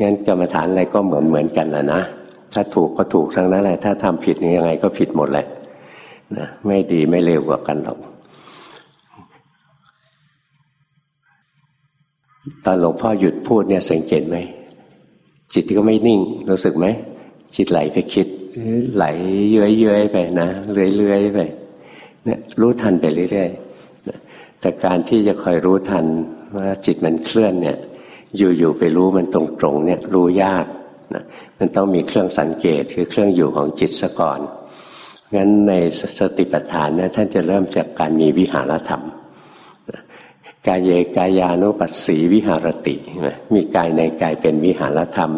งั้นกรรมฐานอะไรก็เหมือนเหมือนกันแหละนะ ถ้าถูกก็ถูกทั้งนั้นแหละ ถ้าทำผิดยังไงก็ผิดหมดแหละนะไม่ดีไม่เลวกว่ากันหรอก ตอนหลวงพ่อหยุดพูดเนี่ยสังเกตไหม จิตก็ไม่นิ่ง รู้สึกไหม จิตไหลไปคิด ไหลเย้ยเย้ยไปนะเลื่อยเลื่อยไปเนี่ยรู้ทันไปเรื่อยๆแต่การที่จะคอยรู้ทันว่าจิตมันเคลื่อนเนี่ย อยู่ๆไปรู้มันตรงๆเนี่ยรู้ยากนะมันต้องมีเครื่องสังเกตคือเครื่องอยู่ของจิตซะก่อนงั้นในสติปัฏฐานเนี่ยท่านจะเริ่มจากการมีวิหารธรรมกายเยกายานุปัสสีวิหารติมีกายในกายเป็นวิหารธรรม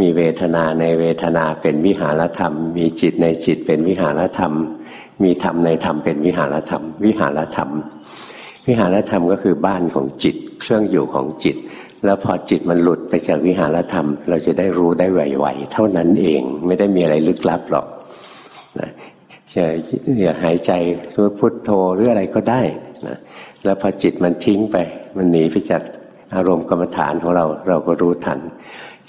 มีเวทนาในเวทนาเป็นวิหารธรรม มีจิตในจิตเป็นวิหารธรรม มีธรรมในธรรมเป็นวิหารธรรม วิหารธรรม วิหารธรรมก็คือบ้านของจิต เครื่องอยู่ของจิต แล้วพอจิตมันหลุดไปจากวิหารธรรม เราจะได้รู้ได้ไวๆเท่านั้นเองไม่ได้มีอะไรลึกลับหรอกนะจะอย่าหายใจรู้พุทโธหรืออะไรก็ได้นะแล้วพอจิตมันทิ้งไป มันหนีไปจากอารมณ์กรรมฐานของเราเราก็รู้ทัน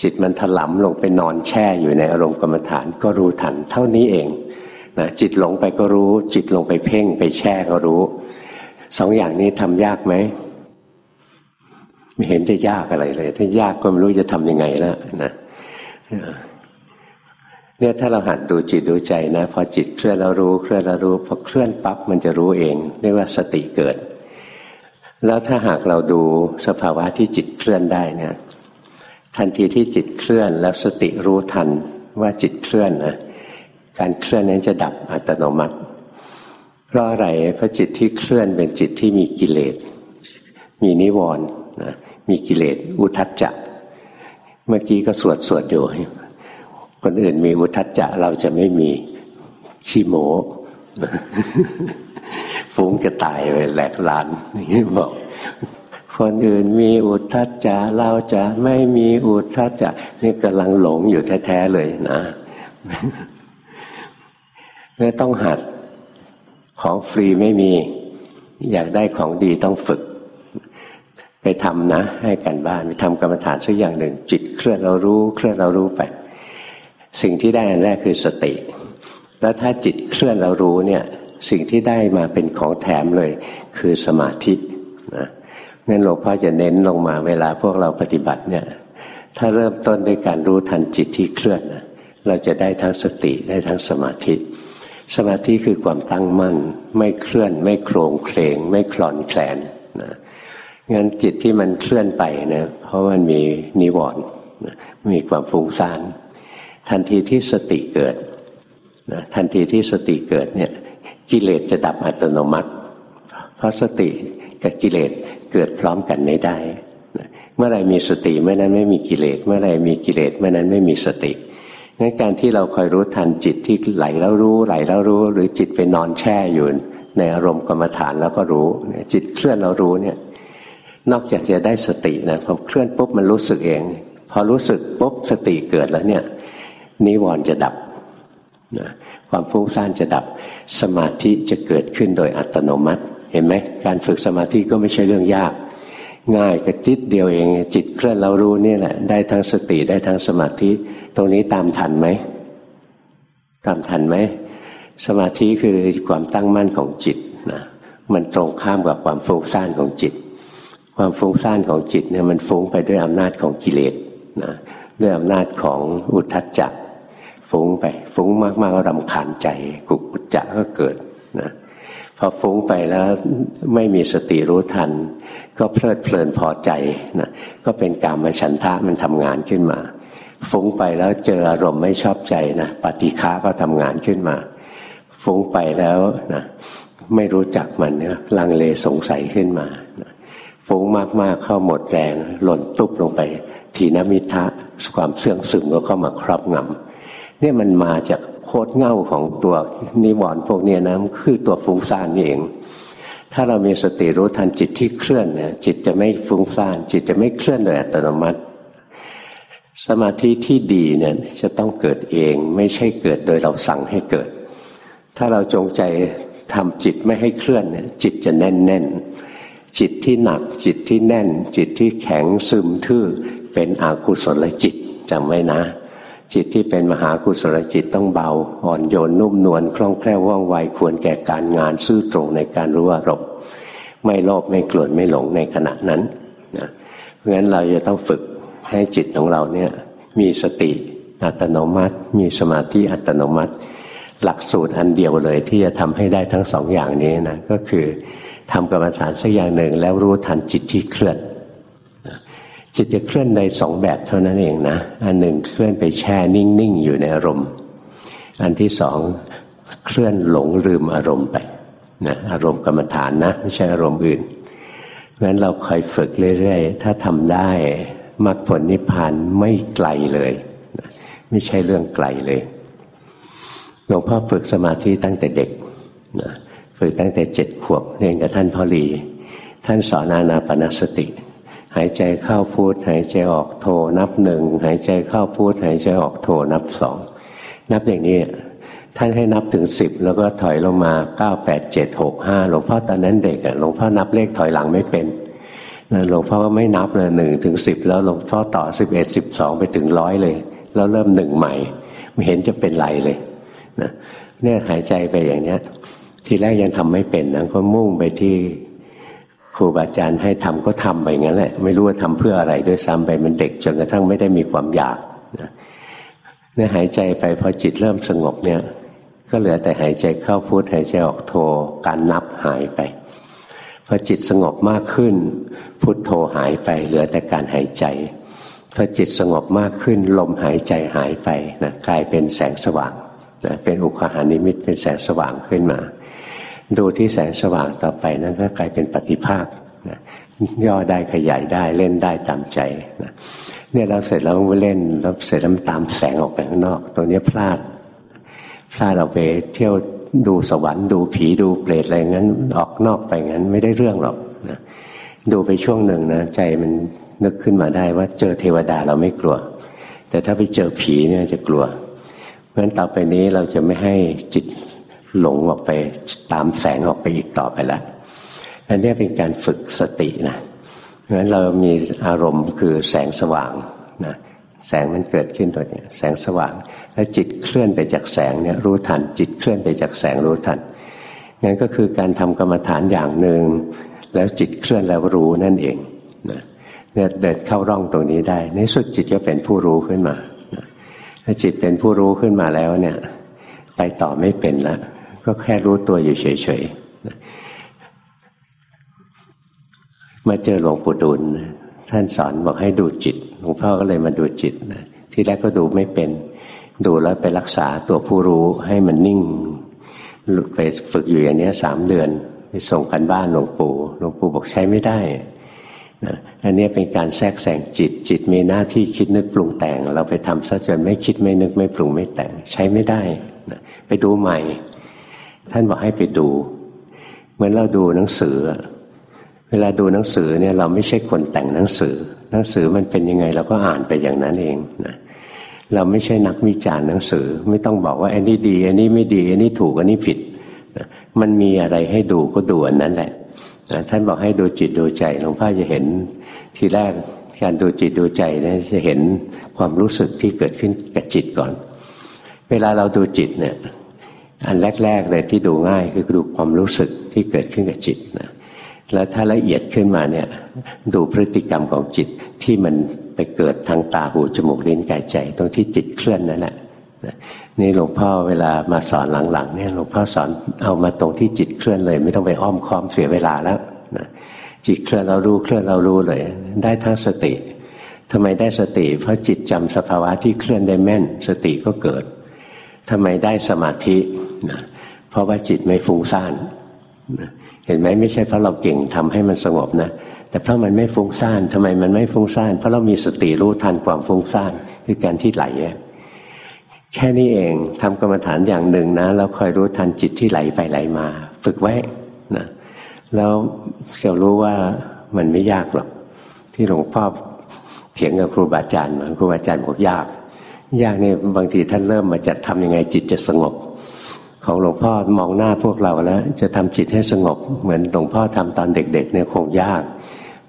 จิตมันถลำลงไปนอนแช่อยู่ในอารมณ์กรรมฐานก็รู้ทัน เท่านี้เองนะจิตหลงไปก็รู้ จิตลงไปเพ่งไปแช่ก็รู้สองอย่างนี้ทำยากไหม ไม่เห็นจะยากอะไรเลย ถ้ายากก็ไม่รู้จะทำยังไงแล้วนะเนี่ยถ้าเราหัดดูจิตดูใจนะพอจิตเคลื่อนแล้วรู้เคลื่อนแล้วรู้พอเคลื่อนปั๊บมันจะรู้เองเรียกว่าสติเกิด แล้วถ้าหากเราดูสภาวะที่จิตเคลื่อนได้เนี่ยทันทีที่จิตเคลื่อนแล้วสติรู้ทันว่าจิตเคลื่อนนะการเคลื่อนนั้นจะดับอัตโนมัติ เพราะอะไรเพราะจิตที่เคลื่อนเป็นจิตที่มีกิเลส มีนิวรณ์ มีกิเลสอุทัจจะเมื่อกี้ก็สวดสวดอยู่คนอื่นมีอุทัจจะเราจะไม่มีขี้โมฟุ้งจะตายไปแหลกลานนี่บอก คนอื่นมีอุทัจจะเราจะไม่มีอุทัจจะนี่กำลังหลงอยู่แท้ๆเลยนะไม่ต้องหัดของฟรีไม่มี อยากได้ของดีต้องฝึก ไปทำนะ ให้กันบ้านไปทำกรรมฐานสักอย่างหนึ่ง จิตเคลื่อนเรารู้ เคลื่อนเรารู้ไป สิ่งที่ได้อันแรกคือสติ แล้วถ้าจิตเคลื่อนเรารู้เนี่ยสิ่งที่ได้มาเป็นของแถมเลย คือสมาธินะงั้นหลวงพ่อจะเน้นลงมาเวลาพวกเราปฏิบัติเนี่ยถ้าเริ่มต้นด้วยการรู้ทันจิตที่เคลื่อนนะเราจะได้ทั้งสติได้ทั้งสมาธิ สมาธิคือความตั้งมั่น ไม่เคลื่อน ไม่โครงเคลงไม่คลอนแคลน งั้นจิตที่มันเคลื่อนไปนะเพราะมันมีนิวรณ์มีความฟุ้งซ่านทันทีที่สติเกิดนะทันทีที่สติเกิดเนี่ยกิเลสจะดับอัตโนมัติ เพราะสติกับกิเลสเกิดพร้อมกันไม่ได้เมื่อไรมีสติเมื่อนั้นไม่มีกิเลสเมื่อไรมีกิเลสเมื่อนั้นไม่มีสติงั้นการที่เราคอยรู้ทันจิตที่ไหลแล้วรู้ไหลแล้วรู้ หรือจิตไปนอนแช่อยู่ในอารมณ์กรรมฐานแล้วก็รู้จิตเคลื่อนแล้วรู้เนี่ย นอกจากจะได้สตินะพอเคลื่อนปุ๊บมันรู้สึกเอง พอรู้สึกปุ๊บสติเกิดแล้วเนี่ยนิวรณ์จะดับนะความฟุ้งซ่านจะดับสมาธิจะเกิดขึ้นโดยอัตโนมัติ เห็นไหมการฝึกสมาธิก็ไม่ใช่เรื่องยาก ง่ายกระติดเดียวเอง จิตเคลื่อนเรารู้นี่แหละ ได้ทั้งสติได้ทั้งสมาธิ ตรงนี้ตามทันไหมตามทันไหมสมาธิคือความตั้งมั่นของจิตนะมันตรงข้ามกับความฟุ้งซ่านของจิต ความฟุ้งซ่านของจิตเนี่ยมันฟุ้งไปด้วยอำนาจของกิเลสนะด้วยอำนาจของอุทธัจจะฟุ้งไปฟุ้งมากๆก็รำคาญใจกุกุจจะก็เกิดนะพอฟุ้งไปแล้วไม่มีสติรู้ทัน ก็เพลิดเพลินพอใจนะก็เป็นกามฉันทะมันทำงานขึ้นมา ฟุ้งไปแล้วเจออารมณ์ไม่ชอบใจนะปฏิฆาก็ทำงานขึ้นมา ฟุ้งไปแล้วนะไม่รู้จักมันเนี่ยลังเลสงสัยขึ้นมา ฟุ้งมากๆเข้าหมดแรงหล่นตุ๊บลงไป ทีนมิทะความเสื่องซึมก็เข้ามาครอบงำเนี่ยมันมาจากโคตรเง่าของตัวนิวรณ์พวกนี้นะคือตัวฟุ้งซ่านนี่เอง ถ้าเรามีสติรู้ทันจิตที่เคลื่อนเนี่ยจิตจะไม่ฟุ้งซ่าน จิตจะไม่เคลื่อนโดยอัตโนมัติ สมาธิที่ดีเนี่ยจะต้องเกิดเองไม่ใช่เกิดโดยเราสั่งให้เกิด ถ้าเราจงใจทำจิตไม่ให้เคลื่อนเนี่ยจิตจะแน่นแน่น จิตที่หนักจิตที่แน่น จิตที่แข็งซึมทื่อเป็นอกุศลจิตจำไว้นะ จิตที่เป็นมหากุศลจิตต้องเบา อ่อนโยนนุ่มนวลคล่องแคล่วว่องไวควรแก่การงานซื่อตรงในการรู้อารมณ์ไม่โลภไม่โกรธไม่หลงในขณะนั้นนะเพราะฉะนั้นเราจะต้องฝึกให้จิตของเราเนี่ยมีสติอัตโนมัติ มีสมาธิอัตโนมัติ หลักสูตรอันเดียวเลยที่จะทำให้ได้ทั้งสองอย่างนี้นะก็คือ ทำกรรมฐานสักอย่างหนึ่ง แล้วรู้ทันจิตที่เคลื่อนจิตจะเคลื่อนในสองแบบเท่านั้นเองนะ อันหนึ่งเคลื่อนไปแช่นิ่ง ๆ อยู่ในอารมณ์ อันที่สองเคลื่อนหลงลืมอารมณ์ไปนะอารมณ์กรรมฐานนะ ไม่ใช่อารมณ์อื่นเพราะฉะนั้นเราคอยฝึกเรื่อย ๆ ถ้าทำได้มรรคผลนิพพานไม่ไกลเลยไม่ใช่เรื่องไกลเลยหลวงพ่อฝึกสมาธิตั้งแต่เด็กนะ ฝึกตั้งแต่เจ็ดขวบเรียนกับท่านพ่อหลี ท่านสอนอานาปนสติ หายใจเข้าพูด หายใจออกโทนับหนึ่งหายใจเข้าพูด หายใจออกโทนับสองนับอย่างนี้ท่านให้นับถึงสิบแล้วก็ถอยลงมาเก้าแปดเจ็ดหกห้าหลวงพ่อตอนนั้นเด็กอะหลวงพ่อนับเลขถอยหลังไม่เป็นหลวงพ่อก็ไม่นับเลยหนึ่งถึงสิบแล้วหลวงพ่อต่อสิบเอ็ดสิบสองไปถึงร้อยเลย แล้วเริ่มหนึ่งใหม่ ไม่เห็นจะเป็นไรเลยนะเนี่ยหายใจไปอย่างเนี้ย ทีแรกยังทำไม่เป็นนะก็มุ่งไปที่ครูบาอาจารย์ให้ทำก็ทำไปงั้นแหละ ไม่รู้ว่าทำเพื่ออะไรด้วยซ้ำไปมันเด็กจนกระทั่งไม่ได้มีความอยากนะเนี่ยหายใจไปพอจิตเริ่มสงบเนี่ย ก็เหลือแต่หายใจเข้าพุทหายใจออกโทการนับหายไปพอจิตสงบมากขึ้น พุทโธหายไป เหลือแต่การหายใจพอจิตสงบมากขึ้น ลมหายใจหายไปนะกลายเป็นแสงสว่างนะเป็นอุคหานิมิตเป็นแสงสว่างขึ้นมา ดูที่แสงสว่างต่อไปนั้นก็กลายเป็นปฏิภาคนะย่อได้ขยายได้เล่นได้ตามใจนะเนี่ยเราเสร็จแล้วเล่นแล้วเสร็จแล้วตามแสงออกไปข้างนอก ตัวนี้พลาด พลาดเราไปเที่ยวดูสวรรค์ดูผีดูเปรตอะไรงั้นออกนอกไปงั้นไม่ได้เรื่องหรอกนะดูไปช่วงหนึ่งนะใจมันนึกขึ้นมาได้ว่าเจอเทวดาเราไม่กลัว แต่ถ้าไปเจอผีเนี่ยจะกลัวเพราะฉะนั้นต่อไปนี้เราจะไม่ให้จิต หลงออกไปตามแสงออกไปอีกต่อไปแล้วอันนี้เป็นการฝึกสตินะเพราะฉะนั้นเรามีอารมณ์คือแสงสว่างนะแสงมันเกิดขึ้นตัวนี้แสงสว่าง แล้วจิตเคลื่อนไปจากแสงเนี่ยรู้ทัน จิตเคลื่อนไปจากแสงรู้ทันงั้นก็คือการทำกรรมฐานอย่างหนึ่งแล้วจิตเคลื่อนแล้วรู้นั่นเองนะเนี่ยเดินเข้าร่องตรงนี้ได้ ในสุดจิตก็เป็นผู้รู้ขึ้นมาถ้าจิตเป็นผู้รู้ขึ้นมาแล้วเนี่ย ไปต่อไม่เป็นแล้ว ก็แค่รู้ตัวอยู่เฉยๆมาเจอหลวงปู่ดูลท่านสอนบอกให้ดูจิตหลวงพ่อก็เลยมาดูจิตนะที่แรกก็ดูไม่เป็น ดูแล้วไปรักษาตัวผู้รู้ให้มันนิ่งไปฝึกอยู่อย่างนี้สามเดือน ไปส่งกันบ้านหลวงปู่หลวงปู่บอกใช้ไม่ได้นะอันนี้เป็นการแทรกแซงจิตจิตมีหน้าที่คิดนึกปรุงแต่ง เราไปทำซะจนไม่คิดไม่นึกไม่ปรุงไม่แต่ง ใช้ไม่ได้นะไปดูใหม่ ท่านบอกให้ไปดู เหมือนเราดูหนังสือ เวลาดูหนังสือเนี่ยเราไม่ใช่คนแต่งหนังสือ หนังสือมันเป็นยังไงเราก็อ่านไปอย่างนั้นเองนะเราไม่ใช่นักวิจารณ์หนังสือ ไม่ต้องบอกว่าอันนี้ดี อันนี้ไม่ดีอันนี้ถูกอันนี้ผิดมันมีอะไรให้ดูก็ดูอันนั้นแหละท่านบอกให้ดูจิตดูใจหลวงพ่อจะเห็นทีแรกการดูจิตดูใจเนี่ยจะเห็นความรู้สึกที่เกิดขึ้นกับจิตก่อน เวลาเราดูจิตเนี่ย อันแรก ๆ เลยที่ดูง่ายคือดูความรู้สึกที่เกิดขึ้นกับจิตนะแล้วถ้าละเอียดขึ้นมาเนี่ยดูพฤติกรรมของจิตที่มันไปเกิดทางตาหูจมูกลิ้นกายใจ ตรงที่จิตเคลื่อนนั่นแหละนี่หลวงพ่อเวลามาสอนหลังๆเนี่ยหลวงพ่อสอนเอามาตรงที่จิตเคลื่อนเลย ไม่ต้องไปอ้อมค้อมเสียเวลาแล้วนะจิตเคลื่อนเรารู้เคลื่อนเรารู้เลย ได้ทั้งสติทำไมได้สติ เพราะจิตจำสภาวะที่เคลื่อนได้แม่น สติก็เกิดทำไมได้สมาธิ นะเพราะว่าจิตไม่ฟุ้งซ่านนะเห็นไหมไม่ใช่เพราะเราเก่งทำให้มันสงบนะ แต่เพราะมันไม่ฟุ้งซ่านทำไมมันไม่ฟุ้งซ่าน เพราะเรามีสติรู้ทันความฟุ้งซ่านคือการที่ไหลแค่นี้เองทำกรรมฐานอย่างหนึ่งนะแล้วคอยรู้ทันจิตที่ไหลไปไหลมา ฝึกไว้นะแล้วจะรู้ว่ามันไม่ยากหรอก ที่หลวงพ่อเถียงกับครูบาอาจารย์ครูบาอาจารย์บอกยาก ยากนี่บางทีท่านเริ่มมาจะทำยังไงจิตจะสงบ ของหลวงพ่อมองหน้าพวกเราแล้ว จะทำจิตให้สงบ เหมือนหลวงพ่อทำตอนเด็กๆเนี่ยคงยาก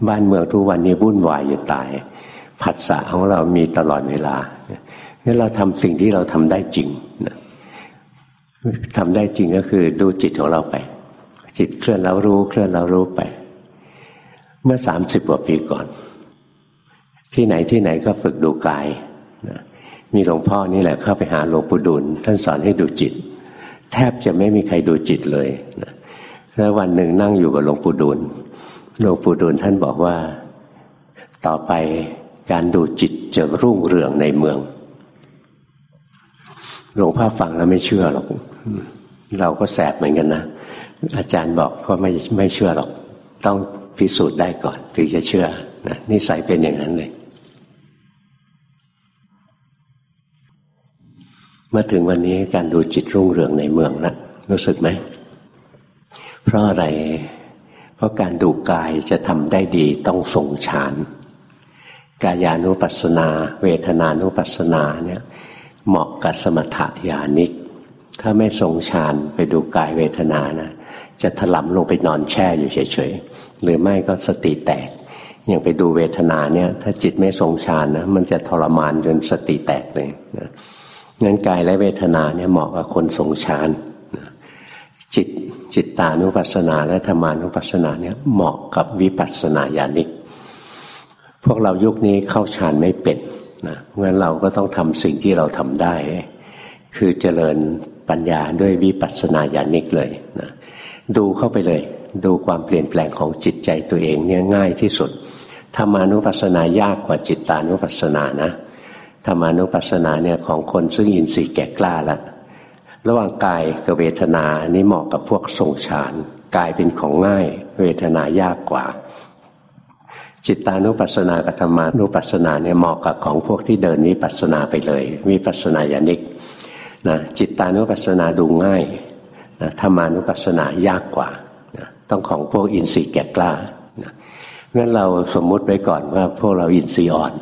บ้านเมืองทุกวันนี้วุ่นวายอยู่ตาย ผัสสะของเรามีตลอดเวลางั้นเราทำสิ่งที่เราทำได้จริงนะทำได้จริงก็คือดูจิตของเราไป จิตเคลื่อนแล้วรู้เคลื่อนแล้วรู้ไป เมื่อสามสิบกว่าปีก่อน ที่ไหนที่ไหนก็ฝึกดูกายนะมีหลวงพ่อนี่แหละเข้าไปหาหลวงปู่ดุลท่านสอนให้ดูจิต แทบจะไม่มีใครดูจิตเลยนะแล้ววันหนึ่งนั่งอยู่กับหลวงปู่ดุลหลวงปู่ดุลท่านบอกว่า ต่อไปการดูจิตจะรุ่งเรืองในเมือง หลวงพ่อฟังแล้วไม่เชื่อหรอก เราก็แสบเหมือนกันนะ อาจารย์บอกก็ไม่ไม่เชื่อหรอก ต้องพิสูจน์ได้ก่อน ถึงจะเชื่อนะนิสัยเป็นอย่างนั้นเลย มาถึงวันนี้การดูจิตรุ่งเรืองในเมืองนะรู้สึกไหม เพราะอะไร เพราะการดูกายจะทำได้ดีต้องทรงฌานกายานุปัสสนา เวทนานุปัสสนาเนี่ยเหมาะกับสมถะญาณิก ถ้าไม่ทรงฌานไปดูกายเวทนานะ จะถลำลงไปนอนแช่อยู่เฉยๆ หรือไม่ก็สติแตก อย่างไปดูเวทนาเนี่ย ถ้าจิตไม่ทรงฌานนะมันจะทรมานจนสติแตกเลยนะ งั้นกายและเวทนาเนี่ยเหมาะกับคนทรงฌานจิตจิตตานุปัสสนาและธรรมานุปัสสนาเนี่ยเหมาะกับวิปัสสนาญาณิก พวกเรายุคนี้เข้าฌานไม่เป็นนะเพราะงั้นเราก็ต้องทำสิ่งที่เราทำได้ คือเจริญปัญญาด้วยวิปัสสนาญาณิกเลยนะดูเข้าไปเลย ดูความเปลี่ยนแปลงของจิตใจตัวเองเนี่ยง่ายที่สุดธรรมานุปัสสนายากกว่าจิตตานุปัสสนานะ ธรรมานุปัสสนาเนี่ยของคนซึ่งอินทรีย์แก่กล้าล้วระหว่างกายกับเวทนานี้เหมาะกับพวกทรงฌานกายเป็นของง่าย เวทนายากกว่า จิตานุปัสสนากับธรรมานุปัสสนาเนี่ยเหมาะกับของพวกที่เดินวิปัสสนาไปเลยวิปัสสนาญาณิกนะจิตานุปัสสนาดูง่ายนะธรรมานุปัสสนายากกว่านะต้องของพวกอินทรีย์แก่กล้านะงั้นเราสมมุติไว้ก่อนว่าพวกเราอินทรีย์อ่อน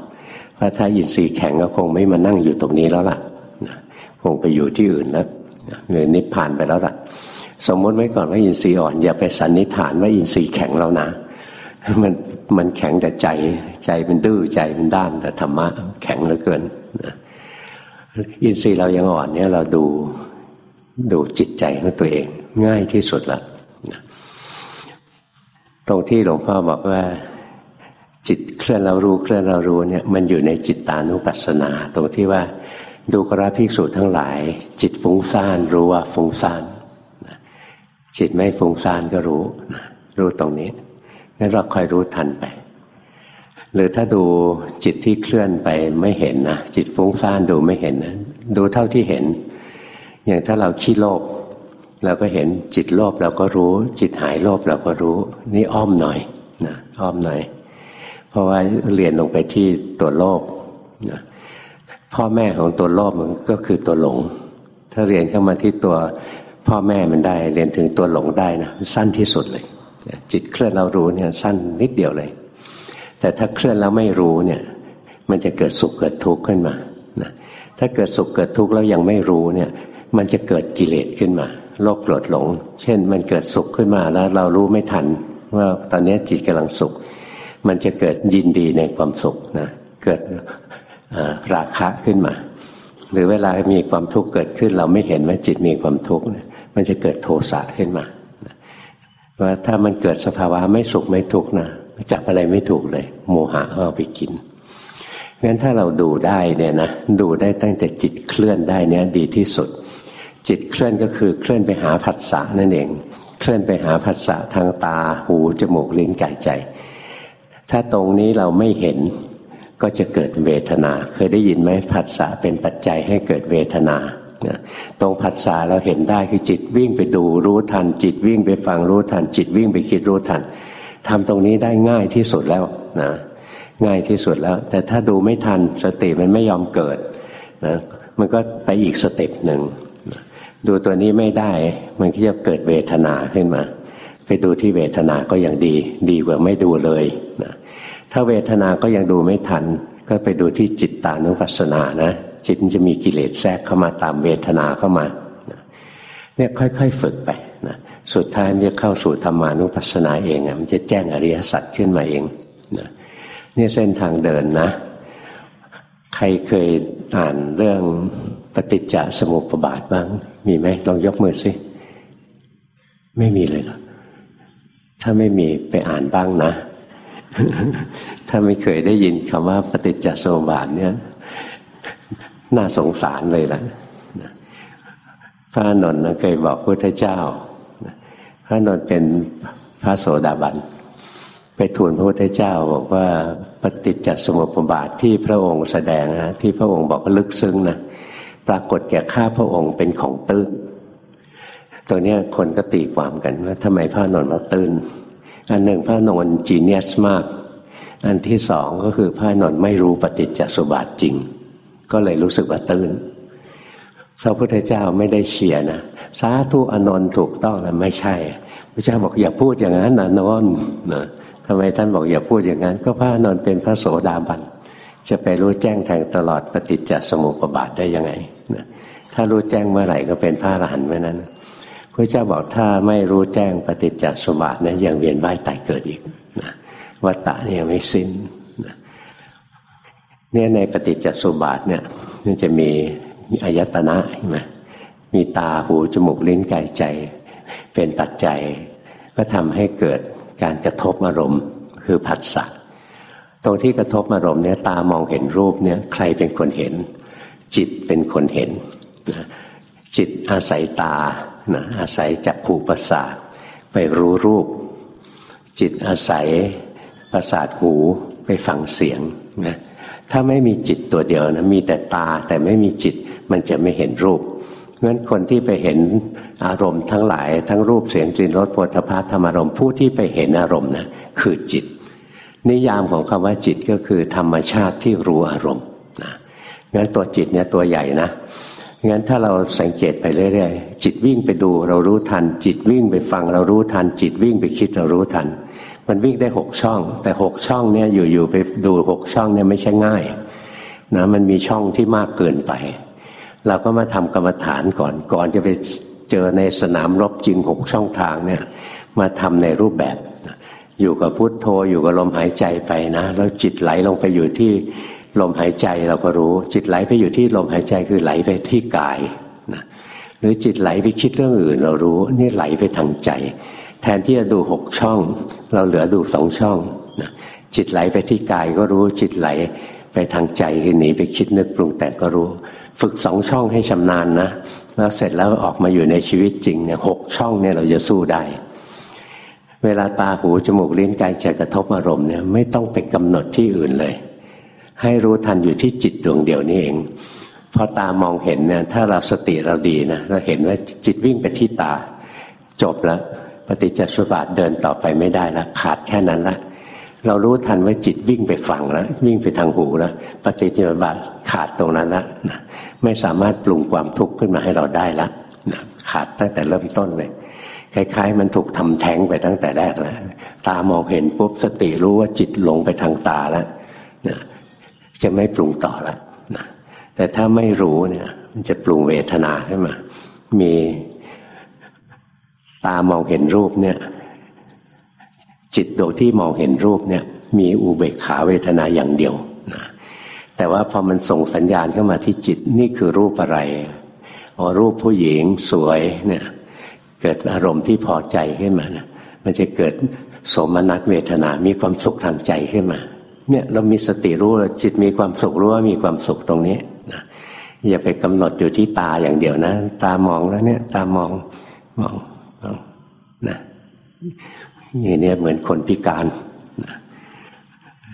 พราะถ้าอินทรีย์แข็งก็คงไม่มานั่งอยู่ตรงนี้แล้วล่ะนะคงไปอยู่ที่อื่นแล้วหรือนิพพานไปแล้วล่ะ สมมติไว้ก่อนว่าอินทรีย์อ่อน อย่าไปสันนิษฐานว่าอินทรีย์แข็งแล้วนะมันมันแข็งแต่ใจใจมันดื้อใจมันด้านแต่ธรรมะแข็งเหลือเกินนะอินทรีย์เรายังอ่อนเนี่ยเราดูดูจิตใจของตัวเอง ง่ายที่สุดละนะตรงที่หลวงพ่อบอกว่า จิตเคลื่อนเรารู้เคลื่อนเรารู้เนี่ยมันอยู่ในจิตตานุปัสสนา ตรงที่ว่าดูกราภิกษุทั้งหลาย จิตฟุ้งซ่านรู้ว่าฟุ้งซ่านจิตไม่ฟุ้งซ่านก็รู้รู้ตรงนี้งั้นเราคอยรู้ทันไป หรือถ้าดูจิตที่เคลื่อนไปไม่เห็นนะจิตฟุ้งซ่านดูไม่เห็นนะดูเท่าที่เห็น อย่างถ้าเราขี้โลภเราก็เห็นจิตโลภเราก็รู้ จิตหายโลภเราก็รู้ นี่อ้อมหน่อยนะอ้อมหน่อย เพราะว่าเรียนลงไปที่ตัวโลภนะพ่อแม่ของตัวโลภมันก็คือตัวหลง ถ้าเรียนเข้ามาที่ตัวพ่อแม่มันได้ เรียนถึงตัวหลงได้นะสั้นที่สุดเลย จิตเคลื่อนเรารู้เนี่ยสั้นนิดเดียวเลย แต่ถ้าเคลื่อนแล้วไม่รู้เนี่ยมันจะเกิดสุขเกิดทุกข์ขึ้นมานะถ้าเกิดสุขเกิดทุกข์แล้วยังไม่รู้เนี่ยมันจะเกิดกิเลสขึ้นมา โลภโกรธหลง เช่น มันเกิดสุขขึ้นมาแล้วเรารู้ไม่ทัน ว่าตอนนี้จิตกำลังสุข มันจะเกิดยินดีในความสุขนะเกิดราคะขึ้นมา หรือเวลามีความทุกข์เกิดขึ้น เราไม่เห็นว่าจิตมีความทุกข์มันจะเกิดโทสะขึ้นมาว่าถ้ามันเกิดสภาวะไม่สุขไม่ทุกข์นะจับอะไรไม่ถูกเลย โมหะเอาไปกินงั้นถ้าเราดูได้เนี่ยนะดูได้ตั้งแต่จิตเคลื่อนได้เนี่ยดีที่สุด จิตเคลื่อนก็คือเคลื่อนไปหาผัสสะนั่นเอง เคลื่อนไปหาผัสสะทางตาหูจมูกลิ้นกายใจ ถ้าตรงนี้เราไม่เห็นก็จะเกิดเวทนา เคยได้ยินไหมผัสสะเป็นปัจจัยให้เกิดเวทนาตรงผัสสะเราเห็นได้คือจิตวิ่งไปดูรู้ทัน จิตวิ่งไปฟังรู้ทัน จิตวิ่งไปคิดรู้ทันทำตรงนี้ได้ง่ายที่สุดแล้วนะง่ายที่สุดแล้ว แต่ถ้าดูไม่ทันสติมันไม่ยอมเกิดนะมันก็ไปอีก step หนึ่งดูตัวนี้ไม่ได้มันก็จะเกิดเวทนาขึ้นมา ไปดูที่เวทนาก็ยังดี ดีกว่าไม่ดูเลยนะถ้าเวทนาก็ยังดูไม่ทัน ก็ไปดูที่จิตตานุปัสสนานะจิตจะมีกิเลสแทรกเข้ามาตามเวทนาเข้ามาเนี่ยค่อยๆฝึกไปนะสุดท้ายมันจะเข้าสู่ธรรมานุปัสสนาเองมันจะแจ้งอริยสัจขึ้นมาเองนะนี่เส้นทางเดินนะ ใครเคยอ่านเรื่องปฏิจจสมุปบาทบ้าง มีไหมลองยกมือสิ ไม่มีเลยเหรอ ถ้าไม่มีไปอ่านบ้างนะ ถ้าไม่เคยได้ยินคำว่าปฏิจจสมุปบาทเนี่ย น่าสงสารเลยล่ะพระนนท์เคยบอกพระเจ้า พระนนท์เป็นพระโสดาบัน ไปทูลพระพุทธเจ้าบอกว่าปฏิจจสมุปบาทที่พระองค์แสดงนะที่พระองค์บอกว่าลึกซึ้งนะปรากฏแก่ข้าพระองค์เป็นของตื้น ตัวนี้คนก็ตีความกันว่าทำไมพระนนท์ว่าตื้น อันหนึ่งพระนนท์จีเนียสมาก อันที่สองก็คือพระนนท์ไม่รู้ปฏิจจสมุปบาทจริง ก็เลยรู้สึกว่าตื้นพระพุทธเจ้าไม่ได้เชียร์นะสาธุอนนท์ถูกต้องแล้วไม่ใช่ พระเจ้าบอกอย่าพูดอย่างนั้นนะนนท์นะทำไมท่านบอกอย่าพูดอย่างนั้น ก็พระนนท์เป็นพระโสดาบันจะไปรู้แจ้งแทงตลอดปฏิจจสมุปบาทได้ยังไงนะถ้ารู้แจ้งเมื่อไหร่ก็เป็นพระอรหันต์เมื่อนั้น ระเจ้าบอกถ้าไม่รู้แจ้งปฏิจจสมุปบาทนะยังเวียนว่ายตายเกิดอีกนะวัฏฏะนี่ยังไม่สิ้นนะเนี่ยในปฏิจจสมุบาทเนี่ยมันจะมีอายตนะใช่ไหมมีตาหูจมูกลิ้นกายใจ เป็นปัจจัย ก็ทำให้เกิดการกระทบอารมณ์คือผัสสะตรงที่กระทบอารมณ์เนี่ยตามองเห็นรูปเนี่ยใครเป็นคนเห็น จิตเป็นคนเห็น จิตอาศัยตา นะอาศัยจักขู่ประสาทไปรู้รูป จิตอาศัยประสาทหูไปฟังเสียงนะถ้าไม่มีจิตตัวเดียวนะมีแต่ตาแต่ไม่มีจิตมันจะไม่เห็นรูปงั้นคนที่ไปเห็นอารมณ์ทั้งหลายทั้งรูปเสียงกลิ่นรสโผฏฐัพธรรมารมณ์ผู้ที่ไปเห็นอารมณ์นะคือจิต นิยามของคำว่าจิตก็คือธรรมชาติที่รู้อารมณ์นะงั้นตัวจิตเนี่ยตัวใหญ่นะ งั้นถ้าเราสังเกตไปเรื่อยๆ จิตวิ่งไปดูเรารู้ทัน จิตวิ่งไปฟังเรารู้ทัน จิตวิ่งไปคิดเรารู้ทัน มันวิ่งได้หกช่อง แต่หกช่องเนี่ยอยู่ๆไปดูหกช่องเนี่ยไม่ใช่ง่ายนะมันมีช่องที่มากเกินไป เราก็มาทำกรรมฐานก่อน ก่อนจะไปเจอในสนามรบจริงหกช่องทางเนี่ยมาทำในรูปแบบ อยู่กับพุทโธอยู่กับลมหายใจไปนะ แล้วจิตไหลลงไปอยู่ที่ ลมหายใจเราก็รู้ จิตไหลไปอยู่ที่ลมหายใจคือไหลไปที่กายนะหรือจิตไหลไปคิดเรื่องอื่น เรารู้นี่ไหลไปทางใจ แทนที่จะดูหกช่อง เราเหลือดูสองช่องนะจิตไหลไปที่กายก็รู้จิตไหลไปทางใจคือหนีไปคิดนึกปรุงแต่งก็รู้ ฝึกสองช่องให้ชำนาญนะแล้วเสร็จแล้วออกมาอยู่ในชีวิตจริงเนี่ยหกช่องเนี่ยเราจะสู้ได้ เวลาตาหูจมูกลิ้นกายใจกระทบอารมณ์เนี่ยไม่ต้องไปกำหนดที่อื่นเลย ให้รู้ทันอยู่ที่จิตดวงเดียวนี้เองพอตามองเห็นเนี่ยถ้าเราสติเราดีนะเราเห็นว่าจิตวิ่งไปที่ตา จบแล้วปฏิจจสมุบาทเดินต่อไปไม่ได้แล้วขาดแค่นั้นละเรารู้ทันว่าจิตวิ่งไปฝังแล้ววิ่งไปทางหูแล้วปฏิจจสมุบาทขาดตรงนั้นแล้วนะไม่สามารถปรุงความทุกข์ขึ้นมาให้เราได้ละนะขาดตั้งแต่เริ่มต้นเลยคล้ายๆ มันถูกทำแท้งไปตั้งแต่แรกแล้วตามองเห็นปุ๊บสติรู้ว่าจิตหลงไปทางตาแล้วนะ จะไม่ปรุงต่อแล้วนะแต่แต่ถ้าไม่รู้เนี่ย มันจะปรุงเวทนาขึ้นมา มีตามองเห็นรูปเนี่ย จิตดวงที่มองเห็นรูปเนี่ย มีอุเบกขาเวทนาอย่างเดียวนะแต่ว่าพอมันส่งสัญญาณเข้ามาที่จิตนี่คือรูปอะไรอ๋อรูปผู้หญิงสวยเนี่ย เกิดอารมณ์ที่พอใจขึ้นมานะมันจะเกิดสมนัตเวทนา มีความสุขทางใจขึ้นมา เนี่ยเรามีสติรู้จิตมีความสุขรู้ว่ามีความสุขตรงนี้นะอย่าไปกำหนดอยู่ที่ตาอย่างเดียวนะ ตามองแล้วเนี่ย ตามองมองมองนะอย่างนี้เหมือนคนพิการนะ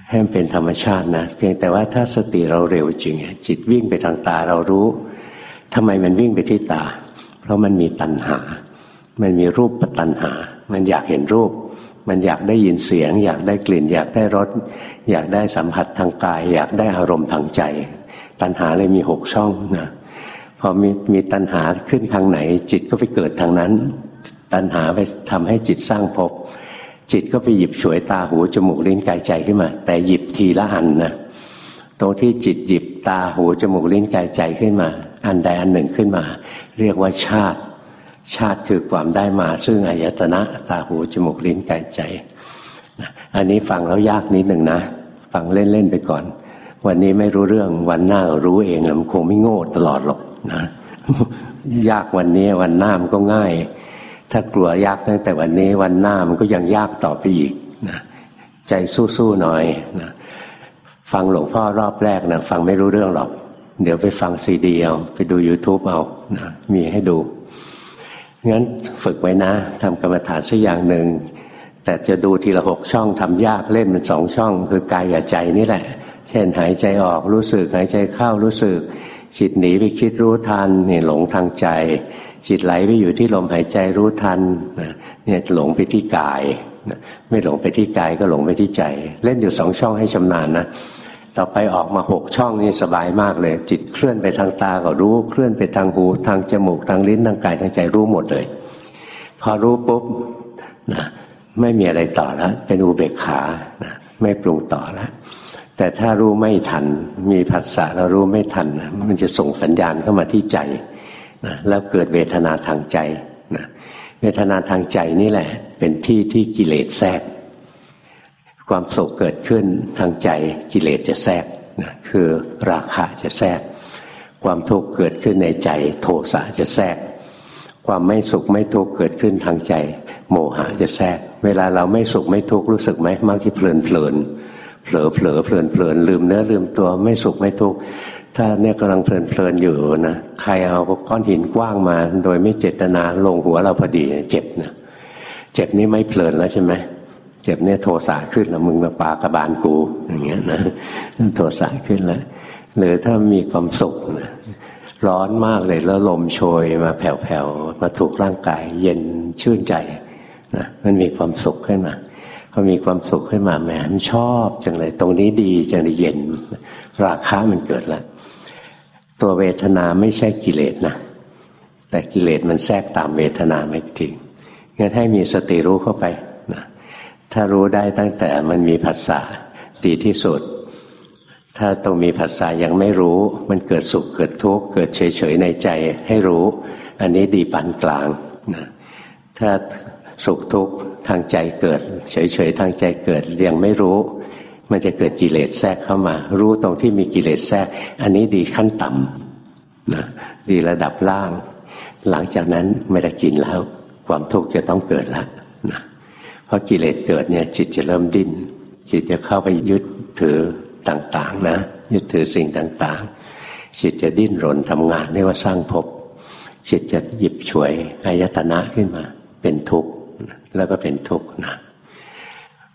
ให้มันเป็นธรรมชาตินะเพียงแต่ว่าถ้าสติเราเร็วจริงจิตวิ่งไปทางตาเรารู้ทำไมมันวิ่งไปที่ตา เพราะมันมีตัณหา มันมีรูปปัตัณหา มันอยากเห็นรูป มันอยากได้ยินเสียง อยากได้กลิ่น อยากได้รสอยากได้สัมผัสทางกาย อยากได้อารมณ์ทางใจ ตัณหาเลยมีหกช่องนะพอมีมีตัณหาขึ้นทางไหน จิตก็ไปเกิดทางนั้น ตัณหาไปทำให้จิตสร้างภพจิตก็ไปหยิบฉวยตาหูจมูกลิ้นกายใจขึ้นมา แต่หยิบทีละอันนะตรงที่จิตหยิบตาหูจมูกลิ้นกายใจขึ้นมา อันใดอันหนึ่งขึ้นมา เรียกว่าชาติ ชาติคือความได้มาซึ่งอายตนะตาหูจมูกลิ้นกายใจอันนี้ฟังแล้วยากนิดหนึ่งนะ ฟังเล่น ๆ ไปก่อน วันนี้ไม่รู้เรื่องวันหน้ารู้เองแล้วมันคงไม่โง่ตลอดหรอกนะยากวันนี้วันหน้ามันก็ง่าย ถ้ากลัวยากตั้งแต่วันนี้วันหน้ามันก็ยังยากต่อไปอีกนะใจสู้ๆหน่อยนะฟังหลวงพ่อรอบแรกนะฟังไม่รู้เรื่องหรอก เดี๋ยวไปฟังซีดีเอาไปดู YouTube เอานะมีให้ดู งั้นฝึกไว้นะทำกรรมฐานสักอย่างหนึ่งแต่จะดูทีละหกช่องทำยากเล่นมันสองช่อง คือกายกับใจนี่แหละ เช่นหายใจออกรู้สึกหายใจเข้ารู้สึก จิตหนีไปคิดรู้ทันนี่หลงทางใจ จิตไหลไปอยู่ที่ลมหายใจรู้ทันเนี่ยหลงไปที่กาย ไม่หลงไปที่กายก็หลงไปที่ใจ เล่นอยู่สองช่องให้ชำนาญนะ ต่อไปออกมาหกช่องนี่สบายมากเลย จิตเคลื่อนไปทางตาก็รู้ เคลื่อนไปทางหูทางจมูกทางลิ้นทางกายทางใจรู้หมดเลย พอรู้ปุ๊บนะไม่มีอะไรต่อแล้วเป็นอุเบกขานะไม่ปรุงต่อแล้วแต่ถ้ารู้ไม่ทัน มีผัสสะเรารู้ไม่ทัน มันจะส่งสัญญาณเข้ามาที่ใจนะแล้วเกิดเวทนาทางใจนะเวทนาทางใจนี่แหละ เป็นที่ที่กิเลสแทรก ความสุขเกิดขึ้นทางใจกิเลสจะแทรกนะคือราคะจะแทรก ความทุกข์เกิดขึ้นในใจโทสะจะแทรก ความไม่สุขไม่ทุกข์เกิดขึ้นทางใจ โมหะจะแทรก เวลาเราไม่สุขไม่ทุกข์รู้สึกไหมมักที่เพลินเพลินเผลอเผลอเพลินเพลินลืมเนื้อลืมตัวไม่สุขไม่ทุกข์ถ้าเนี่ยกำลังเพลินเพลินอยู่นะใครเอาก้อนหินกว้างมา โดยไม่เจตนาลงหัวเราพอดีเจ็บนะเจ็บนี่ไม่เพลินแล้วใช่ไหม เจ็บเนี่ยโทสะขึ้นแล้วมึงมาปากระบาลกูอย่างเงี้ยนะโทสะขึ้นแล้วหรือถ้ามีความสุขนะร้อนมากเลยแล้วลมโชยมาแผ่วๆมาถูกร่างกาย เย็นชื่นใจนะมันมีความสุขขึ้นมาพอมีความสุขขึ้นมาแหมมันชอบจังเลย ตรงนี้ดีจังเลยเย็น ราคามันเกิดแล้วตัวเวทนาไม่ใช่กิเลสนะแต่กิเลสมันแทรกตามเวทนาไม่จริงงั้นให้มีสติรู้เข้าไป ถ้ารู้ได้ตั้งแต่มันมีผัสสะดีที่สุด ถ้าต้องมีผัสสะยังไม่รู้ มันเกิดสุขเกิดทุกข์เกิดเฉยๆในใจให้รู้ อันนี้ดีปานกลางนะถ้าสุขทุกข์ทางใจเกิด เฉยๆทางใจเกิดยังไม่รู้ มันจะเกิดกิเลสแทรกเข้ามา รู้ตรงที่มีกิเลสแทรก อันนี้ดีขั้นต่ำนะดีระดับล่าง หลังจากนั้นไม่ได้กินแล้ว ความทุกข์จะต้องเกิดแล้วนะ พราะกิเลสเกิดเนี่ยจิตจะเริ่มดิ้นจิตจะเข้าไปยึดถือต่างๆนะ ยึดถือสิ่งต่างๆ จิตจะดิ้นรนทำงานเรียกว่าสร้างภพจิตจะหยิบฉวยอายตนะขึ้นมา เป็นทุกข์แล้วก็เป็นทุกข์นะ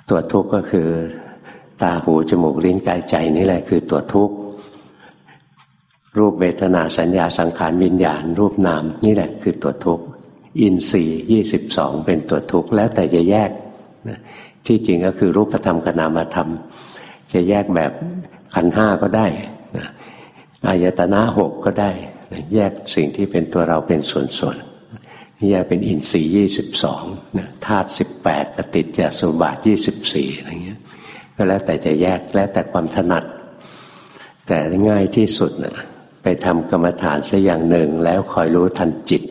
ตัวทุกข์ก็คือ ตาหูจมูกลิ้นกายใจนี่แหละคือตัวทุกข์รูปเวทนาสัญญาสังขารวิญญาณ รูปนามนี่แหละคือตัวทุกข์ อินทรีย์ยี่สิบสองเป็นตัวทุกข์แล้วแต่จะแยกที่จริงก็คือรูปธรรมกับนามธรรม จะแยกแบบขันห้าก็ได้อายตนะหกก็ได้แยกสิ่งที่เป็นตัวเราเป็นส่วนๆแยกเป็นอินทรีย์ยี่สิบสองธาตุสิบแปดปฏิจจสมบัติยี่สิบสี่อะไรเงี้ยก็แล้วแต่จะแยกแล้วแต่ความถนัด แต่ง่ายที่สุดนะไปทำกรรมฐานสักอย่างหนึ่งแล้วคอยรู้ทันจิต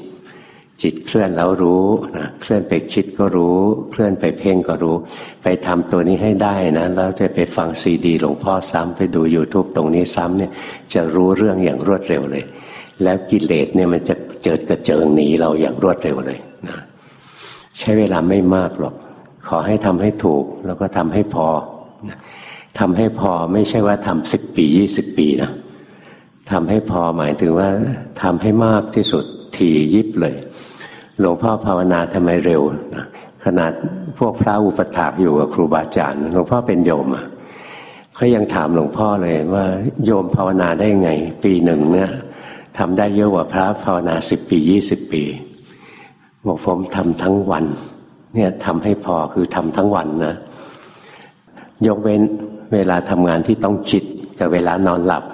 จิตเคลื่อนแล้วรู้นะเคลื่อนไปคิดก็รู้ เคลื่อนไปเพ่งก็รู้ ไปทำตัวนี้ให้ได้นะแล้วจะไปฟังซีดีหลวงพ่อซ้ำไปดู YouTube ตรงนี้ซ้ำเนี่ยจะรู้เรื่องอย่างรวดเร็วเลย แล้วกิเลสเนี่ยมันจะเจิดกระเจิงหนีเราอย่างรวดเร็วเลยนะใช้เวลาไม่มากหรอก ขอให้ทำให้ถูกแล้วก็ทำให้พอทำให้พอไม่ใช่ว่าทำสิบปียี่สิบปีนะทำให้พอหมายถึงว่าทำให้มากที่สุดทียิบเลย หลวงพ่อภาวนาทำไมเร็วนะขนาดพวกพระอุปถากอยู่กับครูบาอาจารย์หลวงพ่อเป็นโยมอะเขายังถามหลวงพ่อเลยว่าโยมภาวนาได้ไง ปีหนึ่งเนี่ยทำได้เยอะกว่าพระภาวนาสิบปียี่สิบปี บอกผมทำทั้งวัน เนี่ยทำให้พอคือทำทั้งวันนะยกเว้นเวลาทำงานที่ต้องคิดกับเวลานอนหลับ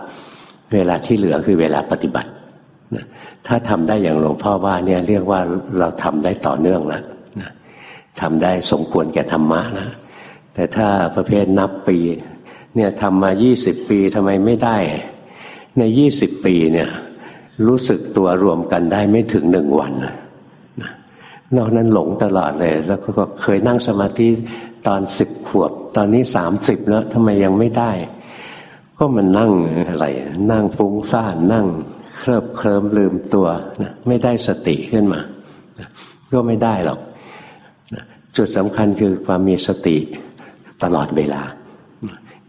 เวลาที่เหลือคือเวลาปฏิบัติ ถ้าทำได้อย่างหลวงพ่อว่าเนี่ยเรียกว่าเราทำได้ต่อเนื่องแล้วทำได้สมควรแก่ธรรมะนะแต่ถ้าประเภทนับปีเนี่ยทำมายี่สิบปีทำไมไม่ได้ ในยี่สิบปีเนี่ยรู้สึกตัวรวมกันได้ไม่ถึงหนึ่งวันนอกนั้นหลงตลอดเลย แล้วก็เคยนั่งสมาธิตอนสิบขวบ ตอนนี้สามสิบแล้วทำไมยังไม่ได้ ก็มันนั่งอะไร นั่งฟุ้งซ่านนั่ง เคลิบเคลิ้มลืมตัวนะไม่ได้สติขึ้นมาก็ไม่ได้หรอกจุดสำคัญคือความมีสติตลอดเวลา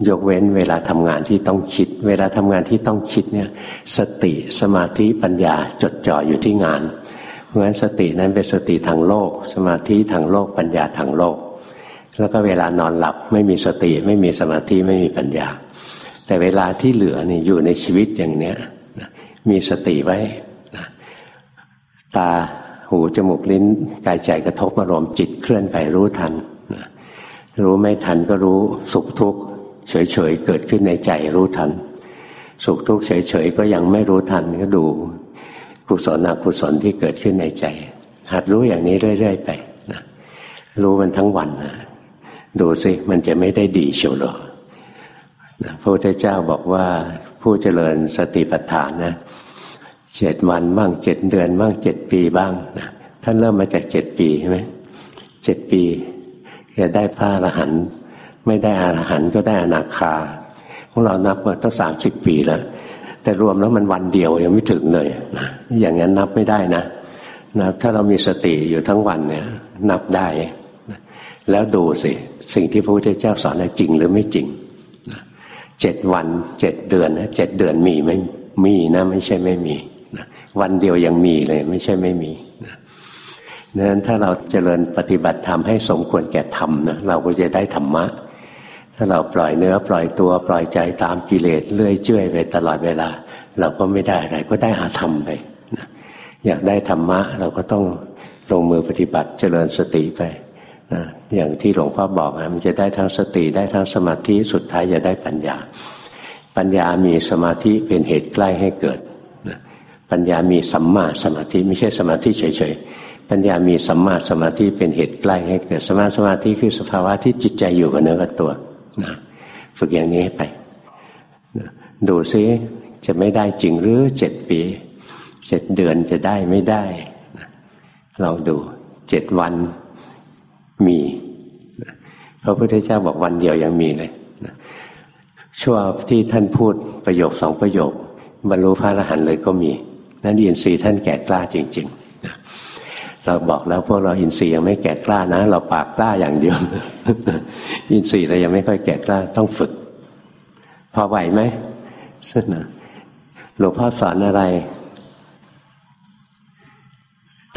ยกเว้นเวลาทำงานที่ต้องคิด เวลาทำงานที่ต้องคิดเนี่ยสติสมาธิปัญญาจดจ่ออยู่ที่งาน เพราะฉะนั้นสตินั้นเป็นสติทางโลก สมาธิทางโลกปัญญาทางโลก แล้วก็เวลานอนหลับไม่มีสติไม่มีสมาธิไม่มีปัญญา แต่เวลาที่เหลือนี่อยู่ในชีวิตอย่างเนี้ย มีสติไว้ตาหูจมูกลิ้นกายใจกระทบอารมณ์จิตเคลื่อนไปรู้ทันรู้ไม่ทันก็รู้สุขทุกข์เฉยๆเกิดขึ้นในใจรู้ทัน สุขทุกข์เฉยๆก็ยังไม่รู้ทันก็ดูกุศลอกุศลที่เกิดขึ้นในใจ หัดรู้อย่างนี้เรื่อย ๆ ไปนะรู้มันทั้งวันนะดูสิมันจะไม่ได้ดีเชียวหรอพระพุทธเจ้าบอกว่าผู้เจริญสติปัฏฐานนะ เจ็ดวันบ้างเจ็ดเดือนบ้างเจ็ดปีบ้างนะท่านเริ่มมาจากเจ็ดปีใช่ไหมเจ็ดปีจะได้พระอรหันต์ไม่ได้อรหันต์ก็ได้อนาคาพวกเรานับมาตั้งสามสิบปีแล้วแต่รวมแล้วมันวันเดียวยังไม่ถึงเลยนะอย่างนั้นนับไม่ได้นะนะถ้าเรามีสติอยู่ทั้งวันเนี่ยนับได้แล้วดูสิสิ่งที่พระพุทธเจ้าสอนจริงหรือไม่จริงเจ็ดวันเจ็ดเดือนนะเจ็ดเดือนมีไหมมีนะไม่ใช่ไม่มี นะวันเดียวยังมีเลยไม่ใช่ไม่มีนะนั้นถ้าเราเจริญปฏิบัติธรรมให้สมควรแก่ธรรมนะเราก็จะได้ธรรมะ ถ้าเราปล่อยเนื้อปล่อยตัวปล่อยใจตามกิเลสเลื่อยเจื่อยไปตลอดเวลา เราก็ไม่ได้อะไรก็ได้อาธรรมไปนะอยากได้ธรรมะเราก็ต้องลงมือปฏิบัติเจริญสติไปนะอย่างที่หลวงพ่อบอกนะมันจะได้ทั้งสติได้ทั้งสมาธิสุดท้ายจะได้ปัญญา ปัญญามีสมาธิเป็นเหตุใกล้ให้เกิด ปัญญามีสัมมาสมาธิไม่ใช่สมาธิเฉยๆ ปัญญามีสัมมาสมาธิเป็นเหตุใกล้ให้เกิดสมาสมาธิคือสภาวะที่จิตใจอยู่กับเนื้อกับตัวนะฝึกอย่างนี้ไปนะดูซิจะไม่ได้จริงหรือเจ็ดปีเจ็ดเดือนจะได้ไม่ได้ลองดูเจ็ดวันมีพระพุทธเจ้าบอกวันเดียวยังมีเลยช่วงที่ท่านพูดประโยคสองประโยค บรรลุพระอรหันต์เลยก็มี นั่นอินทรีย์ท่านแก่กล้าจริงๆเราบอกแล้วพวกเราอินทรีย์ยังไม่แก่กล้านะ เราปากกล้าอย่างเดียวอินทรีย์เรายังไม่ค่อยแก่กล้าต้องฝึก พอไหวไหมซึ่งนะหลวงพ่อสอนอะไร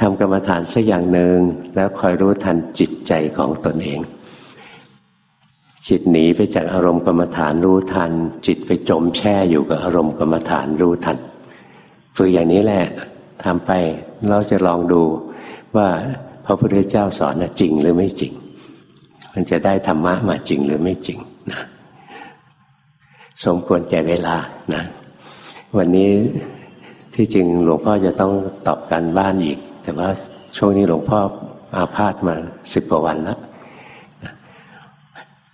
ทำกรรมฐานสักอย่างหนึ่งแล้วคอยรู้ทันจิตใจของตนเองจิตหนีไปจากอารมณ์กรรมฐานรู้ทัน จิตไปจมแช่อยู่กับอารมณ์กรรมฐานรู้ทัน ฝึกอย่างนี้แหละทำไปเราจะลองดูว่าพระพุทธเจ้าสอนจริงหรือไม่จริง มันจะได้ธรรมะมาจริงหรือไม่จริงนะสมควรแก่เวลานะ วันนี้ที่จริงหลวงพ่อจะต้องตอบการบ้านอีก แต่ว่าช่วงนี้หลวงพ่ออาพาธมาสิบกว่าวันแล้ว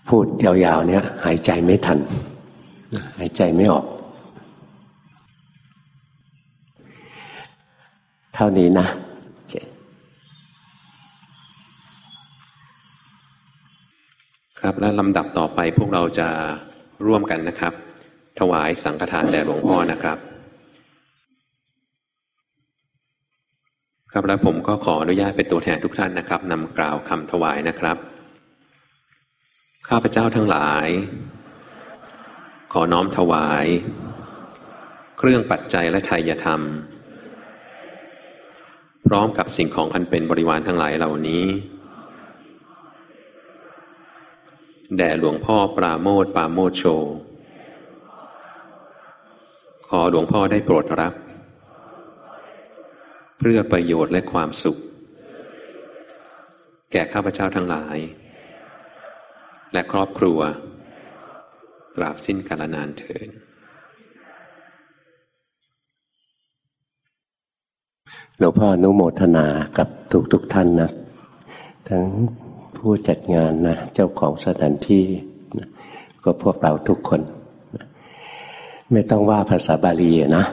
พูดยาวๆ เนี้ยหายใจไม่ทัน หายใจไม่ออก เท่านี้นะครับและลำดับต่อไปพวกเราจะร่วมกันนะครับ ถวายสังฆทานแด่หลวงพ่อนะครับ ครับและผมก็ขออนุญาตเป็นตัวแทนทุกท่านนะครับนำกล่าวคำถวายนะครับ ข้าพเจ้าทั้งหลาย ขอน้อมถวาย เครื่องปัจจัยและไทยธรรม พร้อมกับสิ่งของอันเป็นบริวารทั้งหลายเหล่านี้แด่หลวงพ่อปราโมทปราโมทโช ขอหลวงพ่อได้โปรดรับ เพื่อประโยชน์และความสุข แก่ข้าพเจ้าทั้งหลาย และครอบครัว ตราบสิ้นกาลนานเถิด หลวงพ่ออนุโมทนากับทุกๆทท่านนะ ทั้งผู้จัดงานนะ เจ้าของสถานที่นะก็พวกเราทุกคนนะไม่ต้องว่าภาษาบาลีนะ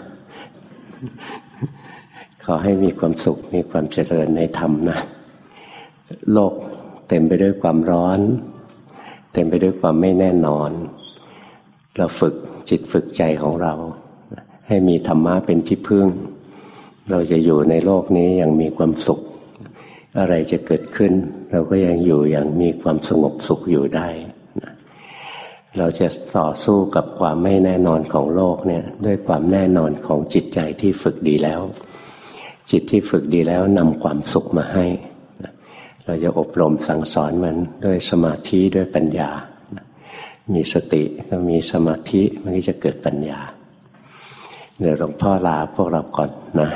ขอให้มีความสุข มีความเจริญในธรรมนะ โลกเต็มไปด้วยความร้อน เต็มไปด้วยความไม่แน่นอน เราฝึกจิตฝึกใจของเรา ให้มีธรรมะเป็นที่พึ่ง เราจะอยู่ในโลกนี้อย่างมีความสุข อะไรจะเกิดขึ้น เราก็ยังอยู่อย่างมีความสงบสุขอยู่ได้นะเราจะต่อสู้กับความไม่แน่นอนของโลกเนี่ยด้วยความแน่นอนของจิตใจที่ฝึกดีแล้ว จิตที่ฝึกดีแล้วนำความสุขมาให้นะเราจะอบรมสั่งสอนมันด้วยสมาธิด้วยปัญญานะมีสติก็มีสมาธิมันก็จะเกิดปัญญาเดี๋ยวหลวงพ่อลาพวกเราก่อนนะ